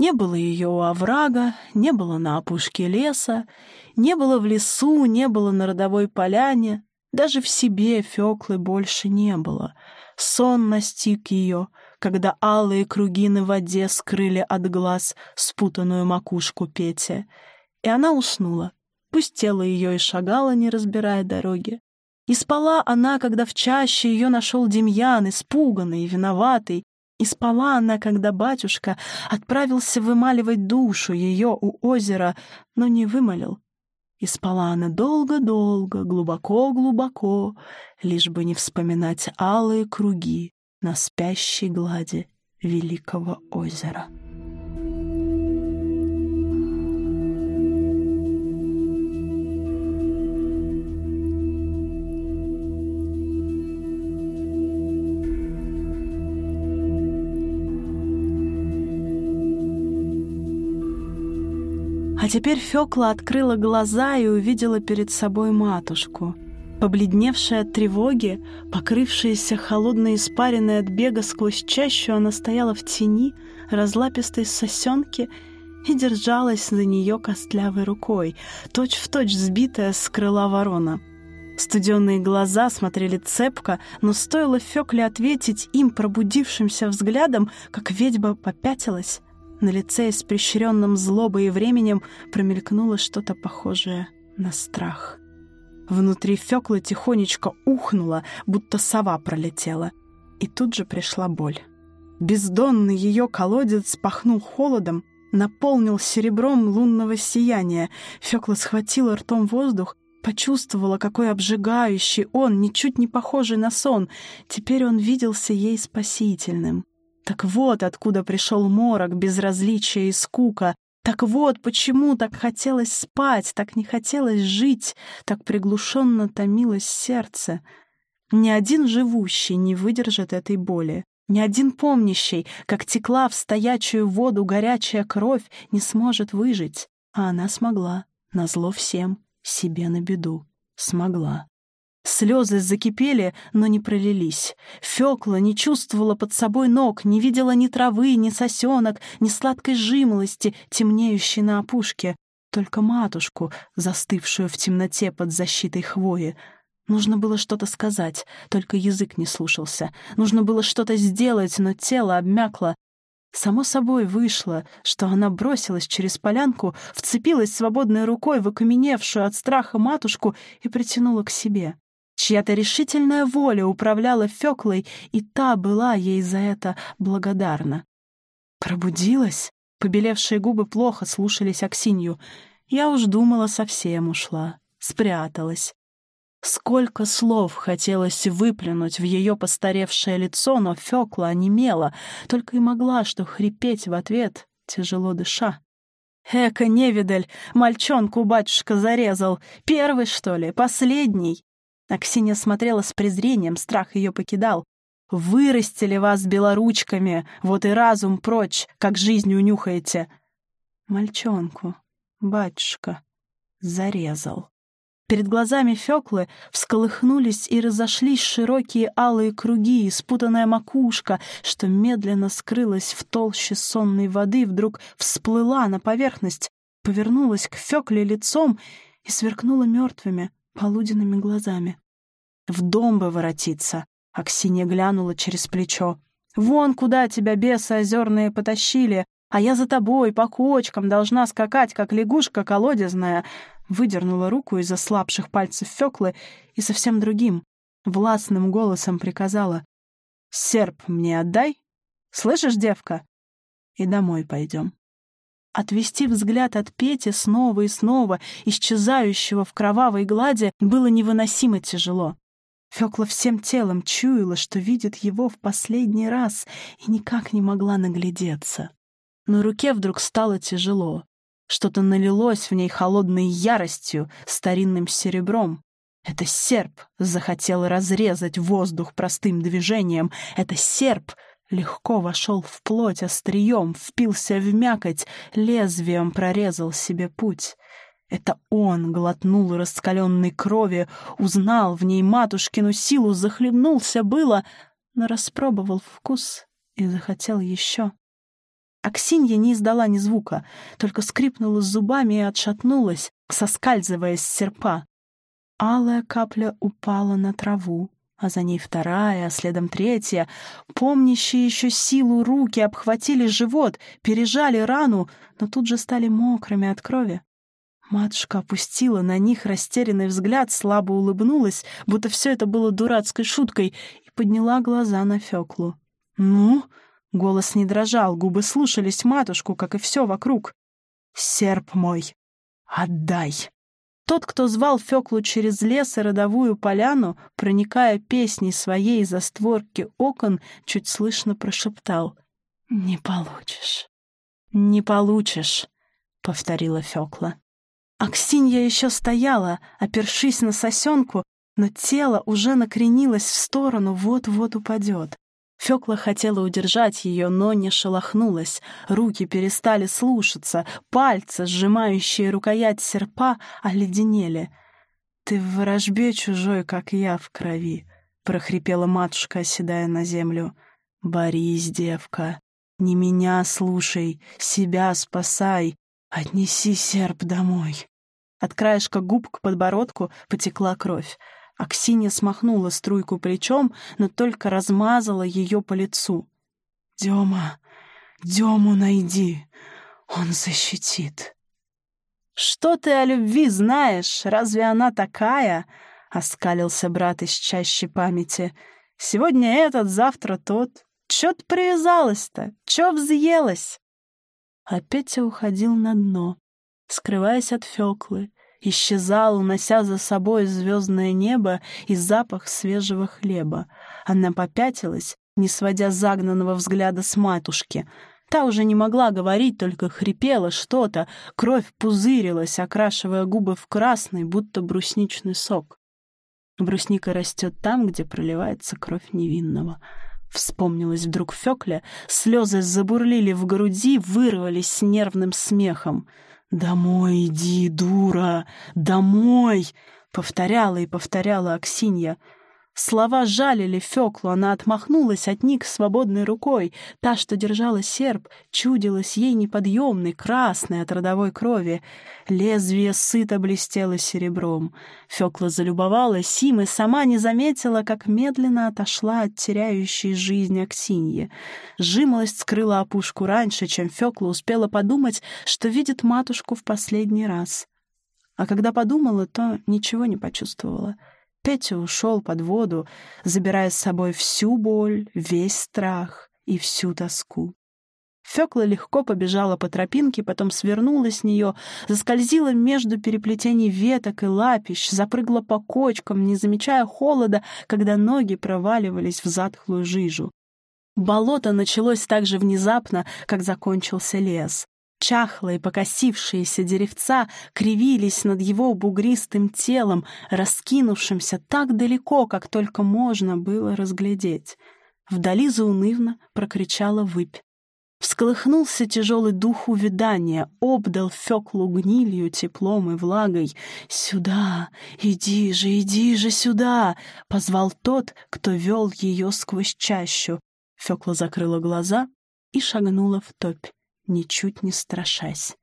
Не было ее у оврага, не было на опушке леса, не было в лесу, не было на родовой поляне, даже в себе Феклы больше не было. Сон настиг ее, когда алые круги на воде скрыли от глаз спутанную макушку Пети. И она уснула. Пусть тело ее и шагало, не разбирая дороги. И спала она, когда в чаще ее нашел Демьян, испуганный виноватый, и спала она, когда батюшка отправился вымаливать душу ее у озера, но не вымолил. И спала она долго-долго, глубоко-глубоко, лишь бы не вспоминать алые круги на спящей глади великого озера. Теперь Фёкла открыла глаза и увидела перед собой матушку. Побледневшая от тревоги, покрывшаяся холодной испариной от бега сквозь чащу, она стояла в тени разлапистой сосенки и держалась за нее костлявой рукой, точь-в-точь сбитая с крыла ворона. Студенные глаза смотрели цепко, но стоило Фёкле ответить им пробудившимся взглядом, как ведьба попятилась, на лице, испещренном злобой и временем, промелькнуло что-то похожее на страх. Внутри Фёкла тихонечко ухнула, будто сова пролетела. И тут же пришла боль. Бездонный ее колодец пахнул холодом, наполнил серебром лунного сияния. Фёкла схватила ртом воздух, почувствовала, какой обжигающий он, ничуть не похожий на сон. Теперь он виделся ей спасительным. Так вот откуда пришел морок, безразличие и скука. Так вот, почему так хотелось спать, так не хотелось жить, так приглушенно томилось сердце. Ни один живущий не выдержит этой боли. Ни один помнящий, как текла в стоячую воду горячая кровь, не сможет выжить. А она смогла, назло всем, себе на беду. Смогла. Слезы закипели, но не пролились. Фёкла не чувствовала под собой ног, не видела ни травы, ни сосенок, ни сладкой жимолости, темнеющей на опушке. Только матушку, застывшую в темноте под защитой хвои. Нужно было что-то сказать, только язык не слушался. Нужно было что-то сделать, но тело обмякло. Само собой вышло, что она бросилась через полянку, вцепилась свободной рукой в окаменевшую от страха матушку и притянула к себе. Чья-то решительная воля управляла Фёклой, и та была ей за это благодарна. Пробудилась? Побелевшие губы плохо слушались Аксинью. Я уж думала, совсем ушла. Спряталась. Сколько слов хотелось выплюнуть в ее постаревшее лицо, но Фёкла онемела, только и могла что хрипеть в ответ, тяжело дыша. «Эка, невидаль, мальчонку батюшка зарезал. Первый, что ли, последний?» Аксинья смотрела с презрением, страх ее покидал. «Вырастили вас белоручками, вот и разум прочь, как жизнь унюхаете!» Мальчонку, батюшка, зарезал. Перед глазами Фёклы всколыхнулись и разошлись широкие алые круги, и спутанная макушка, что медленно скрылась в толще сонной воды, вдруг всплыла на поверхность, повернулась к Фёкле лицом и сверкнула мертвыми, полуденными глазами. «В дом бы воротиться!» — Аксинья глянула через плечо. «Вон куда тебя бесы озерные потащили, а я за тобой по кочкам должна скакать, как лягушка колодезная!» Выдернула руку из ослабших пальцев Фёклы и совсем другим, властным голосом приказала. «Серп мне отдай! Слышишь, девка? И домой пойдем». Отвести взгляд от Пети снова и снова, исчезающего в кровавой глади, было невыносимо тяжело. Фёкла всем телом чуяла, что видит его в последний раз, и никак не могла наглядеться. Но руке вдруг стало тяжело. Что-то налилось в ней холодной яростью, старинным серебром. Это серп захотел разрезать воздух простым движением. Это серп — Легко вошел в плоть острием, впился в мякоть, лезвием прорезал себе путь. Это он глотнул раскаленной крови, узнал в ней матушкину силу, захлебнулся было, но распробовал вкус и захотел еще. Аксинья не издала ни звука, только скрипнула зубами и отшатнулась, соскальзывая с серпа. Алая капля упала на траву, а за ней вторая, а следом третья. Помнящие еще силу руки обхватили живот, пережали рану, но тут же стали мокрыми от крови. Матушка опустила на них растерянный взгляд, слабо улыбнулась, будто все это было дурацкой шуткой, и подняла глаза на Феклу. «Ну?» — голос не дрожал, губы слушались матушку, как и все вокруг. «Серп мой, отдай!» Тот, кто звал Феклу через лес и родовую поляну, проникая песней своей за створки окон, чуть слышно прошептал «Не получишь, не получишь», — повторила Фекла. Аксинья еще стояла, опершись на сосенку, но тело уже накренилось в сторону, вот-вот упадет. Фёкла хотела удержать ее, но не шелохнулась. Руки перестали слушаться, пальцы, сжимающие рукоять серпа, оледенели. «Ты в ворожбе чужой, как я в крови», — прохрипела матушка, оседая на землю. «Борись, девка, не меня слушай, себя спасай, отнеси серп домой». От краешка губ к подбородку потекла кровь. Аксинья смахнула струйку плечом, но только размазала ее по лицу. «Дема, Дему найди, он защитит». «Что ты о любви знаешь? Разве она такая?» — оскалился брат из чащи памяти. «Сегодня этот, завтра тот. Чё ты привязалась-то? Чё взъелась?» А Петя уходил на дно, скрываясь от Фёклы, исчезал, унося за собой звездное небо и запах свежего хлеба. Она попятилась, не сводя загнанного взгляда с матушки. Та уже не могла говорить, только хрипела что-то, кровь пузырилась, окрашивая губы в красный, будто брусничный сок. Брусника растет там, где проливается кровь невинного. Вспомнилась вдруг Фёкля, слезы забурлили в груди, вырвались с нервным смехом. «Домой иди, дура! Домой!» — повторяла и повторяла Аксинья — Слова жалили Фёклу, она отмахнулась от них свободной рукой. Та, что держала серп, чудилась ей неподъемной, красной от родовой крови. Лезвие сыто блестело серебром. Фёкла залюбовалась им и сама не заметила, как медленно отошла от теряющей жизнь Аксиньи. Жимолость скрыла опушку раньше, чем Фёкла успела подумать, что видит матушку в последний раз. А когда подумала, то ничего не почувствовала — Петя ушел под воду, забирая с собой всю боль, весь страх и всю тоску. Фёкла легко побежала по тропинке, потом свернула с нее, заскользила между переплетений веток и лапищ, запрыгла по кочкам, не замечая холода, когда ноги проваливались в затхлую жижу. Болото началось так же внезапно, как закончился лес. Чахлые, покосившиеся деревца кривились над его бугристым телом, раскинувшимся так далеко, как только можно было разглядеть. Вдали заунывно прокричала выпь. Всколыхнулся тяжелый дух увядания, обдал Феклу гнилью, теплом и влагой. «Сюда! Иди же, иди же сюда!» — позвал тот, кто вел ее сквозь чащу. Фекла закрыла глаза и шагнула в топь ничуть не страшась.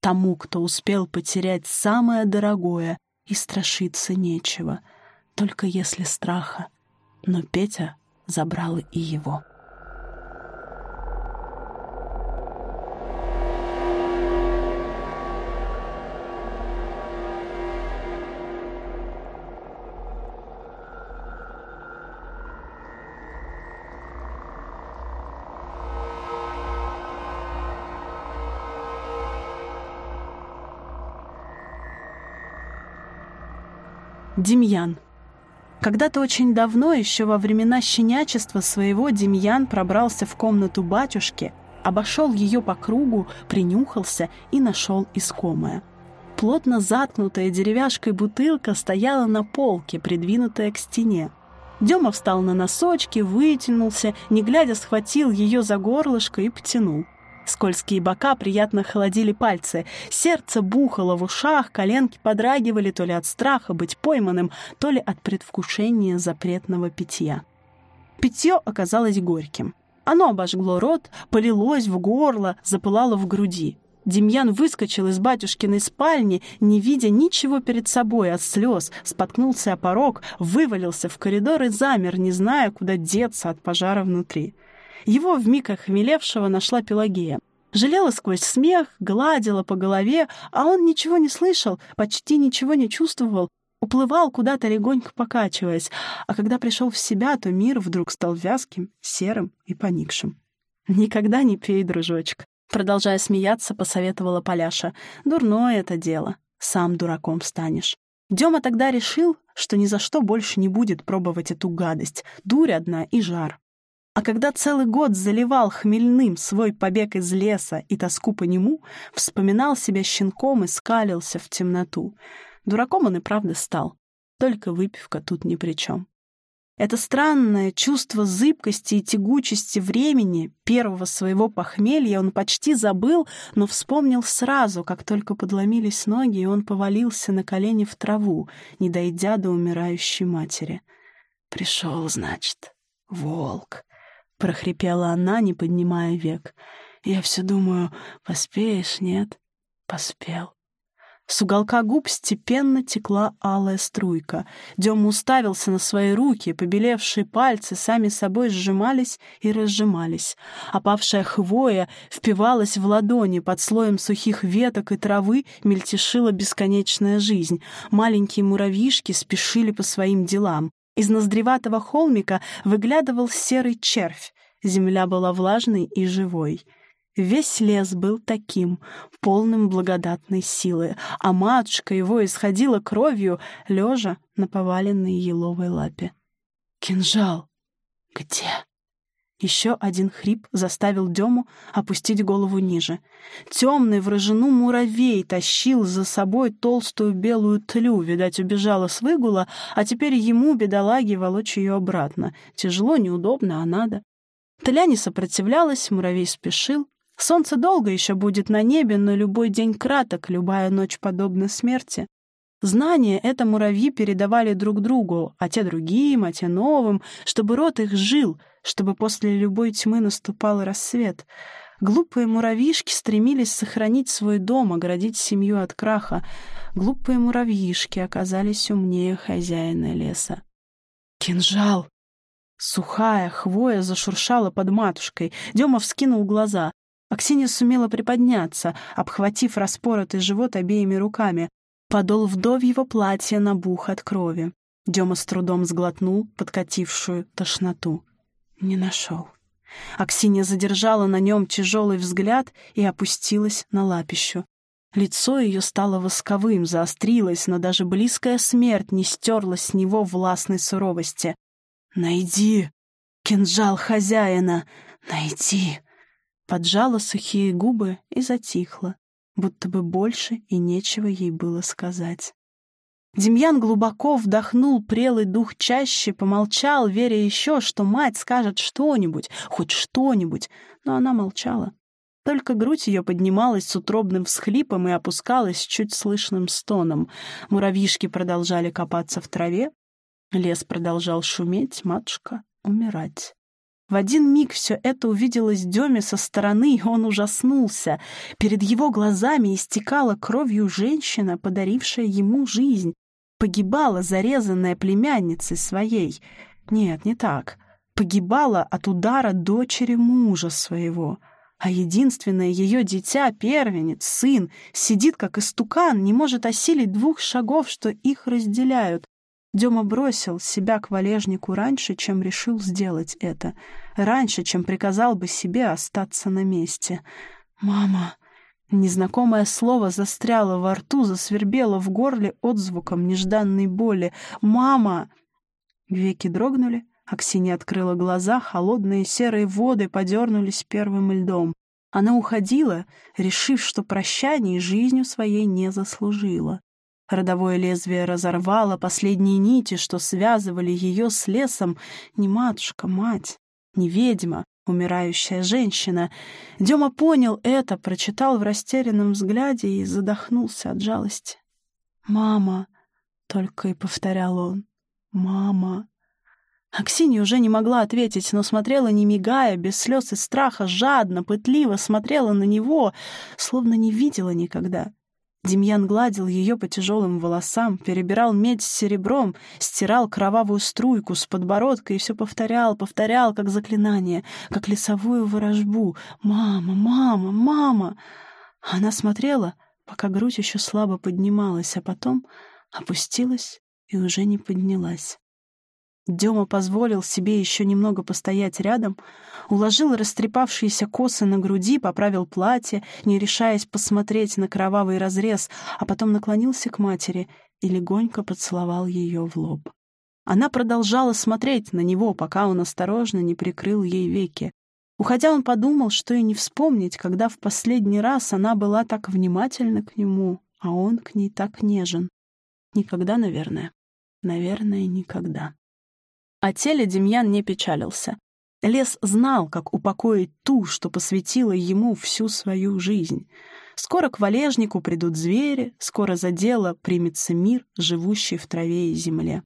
Тому, кто успел потерять самое дорогое, и страшиться нечего, только если страха. Но Петя забрал и его. Демьян. Когда-то очень давно, еще во времена щенячества своего, Демьян пробрался в комнату батюшки, обошел ее по кругу, принюхался и нашел искомое. Плотно заткнутая деревяшкой бутылка стояла на полке, придвинутая к стене. Дема встал на носочки, вытянулся, не глядя схватил ее за горлышко и потянул. Скользкие бока приятно холодили пальцы, сердце бухало в ушах, коленки подрагивали то ли от страха быть пойманным, то ли от предвкушения запретного питья. Питье оказалось горьким. Оно обожгло рот, полилось в горло, запылало в груди. Демьян выскочил из батюшкиной спальни, не видя ничего перед собой от слез, споткнулся о порог, вывалился в коридор и замер, не зная, куда деться от пожара внутри. Его вмиг охмелевшего нашла Пелагея. Жалела сквозь смех, гладила по голове, а он ничего не слышал, почти ничего не чувствовал, уплывал куда-то легонько покачиваясь, а когда пришел в себя, то мир вдруг стал вязким, серым и поникшим. «Никогда не пей, дружочек», — продолжая смеяться, посоветовала Поляша. «Дурное это дело. Сам дураком станешь». Дема тогда решил, что ни за что больше не будет пробовать эту гадость. Дурь одна и жар. А когда целый год заливал хмельным свой побег из леса и тоску по нему, вспоминал себя щенком и скалился в темноту. Дураком он и правда стал. Только выпивка тут ни при чем. Это странное чувство зыбкости и тягучести времени, первого своего похмелья, он почти забыл, но вспомнил сразу, как только подломились ноги, и он повалился на колени в траву, не дойдя до умирающей матери. «Пришел, значит, волк», прохрипела она, не поднимая век. Я все думаю, поспеешь, нет? Поспел. С уголка губ степенно текла алая струйка. Дема уставился на свои руки, побелевшие пальцы сами собой сжимались и разжимались. Опавшая хвоя впивалась в ладони, под слоем сухих веток и травы мельтешила бесконечная жизнь. Маленькие муравьишки спешили по своим делам. Из ноздреватого холмика выглядывал серый червь. Земля была влажной и живой. Весь лес был таким, полным благодатной силы, а матушка его исходила кровью, лежа на поваленной еловой лапе. «Кинжал! Где?» Еще один хрип заставил Дему опустить голову ниже. Темный в рыжину муравей тащил за собой толстую белую тлю, видать, убежала с выгула, а теперь ему, бедолаге, волочь ее обратно. Тяжело, неудобно, а надо. Тля не сопротивлялась, муравей спешил. Солнце долго еще будет на небе, но любой день краток, любая ночь подобна смерти. Знания это муравьи передавали друг другу, а те другим, а те новым, чтобы род их жил, чтобы после любой тьмы наступал рассвет. Глупые муравьишки стремились сохранить свой дом, оградить семью от краха. Глупые муравьишки оказались умнее хозяина леса. «Кинжал!» Сухая хвоя зашуршала под матушкой. Дема вскинул глаза. Аксинья сумела приподняться, обхватив распоротый живот обеими руками. Подол вдовьего платья набух от крови. Дема с трудом сглотнул подкатившую тошноту. Не нашел. Аксинья задержала на нем тяжелый взгляд и опустилась на лапищу. Лицо ее стало восковым, заострилось, но даже близкая смерть не стерла с него властной суровости. «Найди! Кинжал хозяина! Найди!» Поджала сухие губы и затихла будто бы больше и нечего ей было сказать. Демьян глубоко вдохнул прелый дух чаще, помолчал, веря еще, что мать скажет что-нибудь, хоть что-нибудь, но она молчала. Только грудь ее поднималась с утробным всхлипом и опускалась чуть слышным стоном. Муравьишки продолжали копаться в траве, лес продолжал шуметь, матушка умирать. В один миг все это увиделось Деме со стороны, и он ужаснулся. Перед его глазами истекала кровью женщина, подарившая ему жизнь. Погибала зарезанная племянницей своей. Нет, не так. Погибала от удара дочери мужа своего. А единственное ее дитя, первенец, сын, сидит как истукан, не может осилить двух шагов, что их разделяют. Дема бросил себя к валежнику раньше, чем решил сделать это. Раньше, чем приказал бы себе остаться на месте. «Мама!» Незнакомое слово застряло во рту, засвербело в горле отзвуком нежданной боли. «Мама!» Веки дрогнули, Аксинья открыла глаза, холодные серые воды подернулись первым льдом. Она уходила, решив, что прощание жизнью своей не заслужила. Родовое лезвие разорвало последние нити, что связывали ее с лесом. Не матушка, мать, не ведьма, умирающая женщина. Дема понял это, прочитал в растерянном взгляде и задохнулся от жалости. «Мама!» — только и повторял он. «Мама!» Аксинья уже не могла ответить, но смотрела не мигая, без слез и страха, жадно, пытливо смотрела на него, словно не видела никогда. Демьян гладил ее по тяжелым волосам, перебирал медь с серебром, стирал кровавую струйку с подбородка и все повторял, повторял, как заклинание, как лесовую ворожбу. «Мама, мама, мама!» Она смотрела, пока грудь еще слабо поднималась, а потом опустилась и уже не поднялась. Дема позволил себе еще немного постоять рядом, уложил растрепавшиеся косы на груди, поправил платье, не решаясь посмотреть на кровавый разрез, а потом наклонился к матери и легонько поцеловал ее в лоб. Она продолжала смотреть на него, пока он осторожно не прикрыл ей веки. Уходя, он подумал, что и не вспомнить, когда в последний раз она была так внимательна к нему, а он к ней так нежен. Никогда, наверное. Наверное, никогда. О теле Демьян не печалился. Лес знал, как упокоить ту, что посвятила ему всю свою жизнь. Скоро к валежнику придут звери, скоро за дело примется мир, живущий в траве и земле.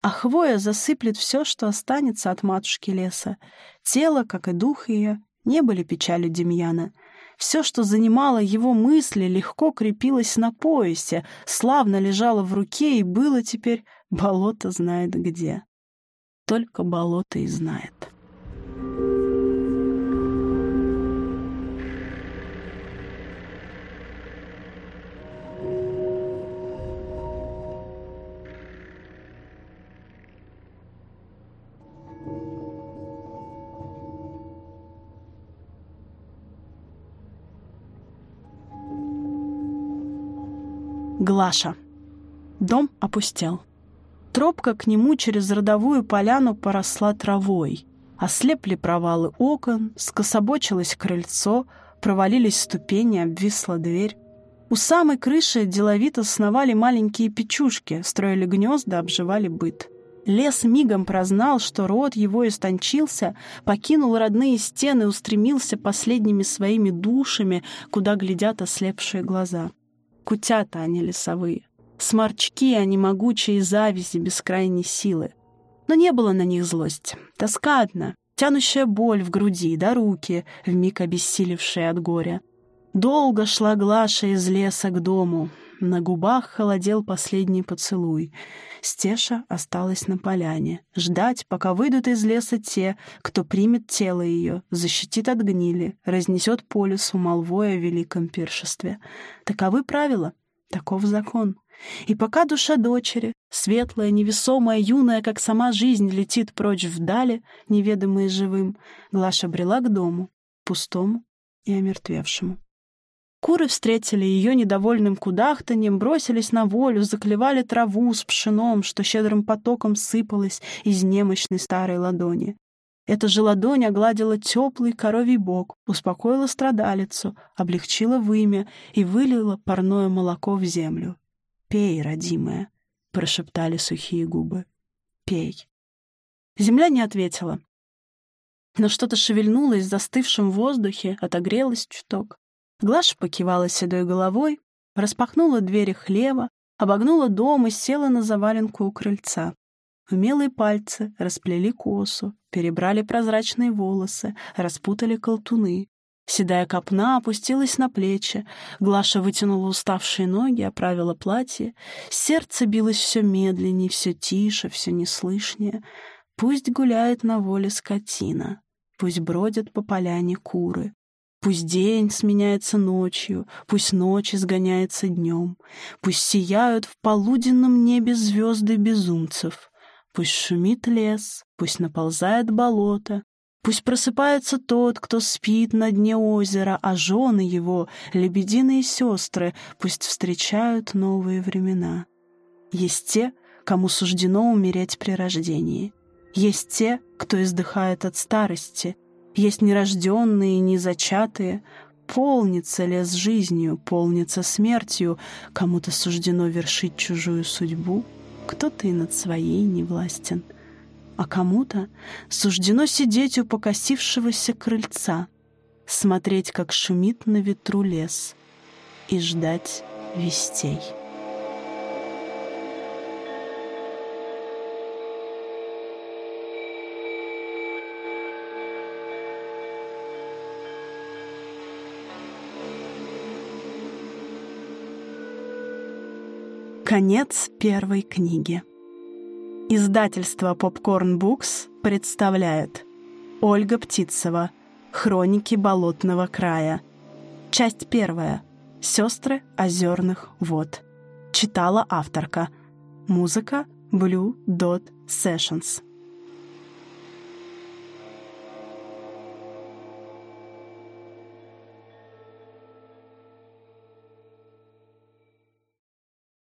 А хвоя засыплет все, что останется от матушки леса. Тело, как и дух ее, не были печалью Демьяна. Все, что занимало его мысли, легко крепилось на поясе, славно лежало в руке и было теперь болото знает где только болото и знает. Глаша. Дом опустел. Тропка к нему через родовую поляну поросла травой. Ослепли провалы окон, скособочилось крыльцо, провалились ступени, обвисла дверь. У самой крыши деловито сновали маленькие печушки, строили гнезда, обживали быт. Лес мигом прознал, что род его истончился, покинул родные стены, устремился последними своими душами, куда глядят ослепшие глаза. Кутята они лесовые, сморчки они могучие завязи бескрайней силы. Но не было на них злости, тоска одна, тянущая боль в груди, да руки, вмиг обессилевшие от горя. Долго шла Глаша из леса к дому. На губах холодел последний поцелуй. Стеша осталась на поляне. Ждать, пока выйдут из леса те, кто примет тело ее, защитит от гнили, разнесет по лесу молвой о великом пиршестве. Таковы правила, таков закон. И пока душа дочери, светлая, невесомая, юная, как сама жизнь, летит прочь вдали, неведомая живым, Глаша брела к дому, пустому и омертвевшему. Куры встретили ее недовольным кудахтаньем, бросились на волю, заклевали траву с пшеном, что щедрым потоком сыпалось из немощной старой ладони. Эта же ладонь огладила теплый коровий бок, успокоила страдалицу, облегчила вымя и вылила парное молоко в землю. «Пей, родимая», — прошептали сухие губы. «Пей». Земля не ответила. Но что-то шевельнулось в застывшем воздухе, отогрелось чуток. Глаша покивала седой головой, распахнула двери хлева, обогнула дом и села на заваленку у крыльца. Умелые пальцы расплели косу, перебрали прозрачные волосы, распутали колтуны. Седая копна опустилась на плечи, Глаша вытянула уставшие ноги, оправила платье. Сердце билось все медленнее, все тише, все неслышнее. Пусть гуляет на воле скотина, пусть бродят по поляне куры. Пусть день сменяется ночью, пусть ночь изгоняется днем, пусть сияют в полуденном небе звезды безумцев, пусть шумит лес, пусть наползает болото, пусть просыпается тот, кто спит на дне озера, а жены его, лебединые сестры, пусть встречают новые времена. Есть те, кому суждено умереть при рождении. Есть те, кто издыхает от старости — есть нерожденные, незачатые. Полнится лес жизнью, полнится смертью. Кому-то суждено вершить чужую судьбу, кто-то и над своей не властен. А кому-то суждено сидеть у покосившегося крыльца, смотреть, как шумит на ветру лес, и ждать вестей. Конец первой книги. Издательство Popcorn Books представляет Ольга Птицева Хроники болотного края. Часть первая. Сестры озерных вод. Читала авторка. Музыка Blue Dot Sessions.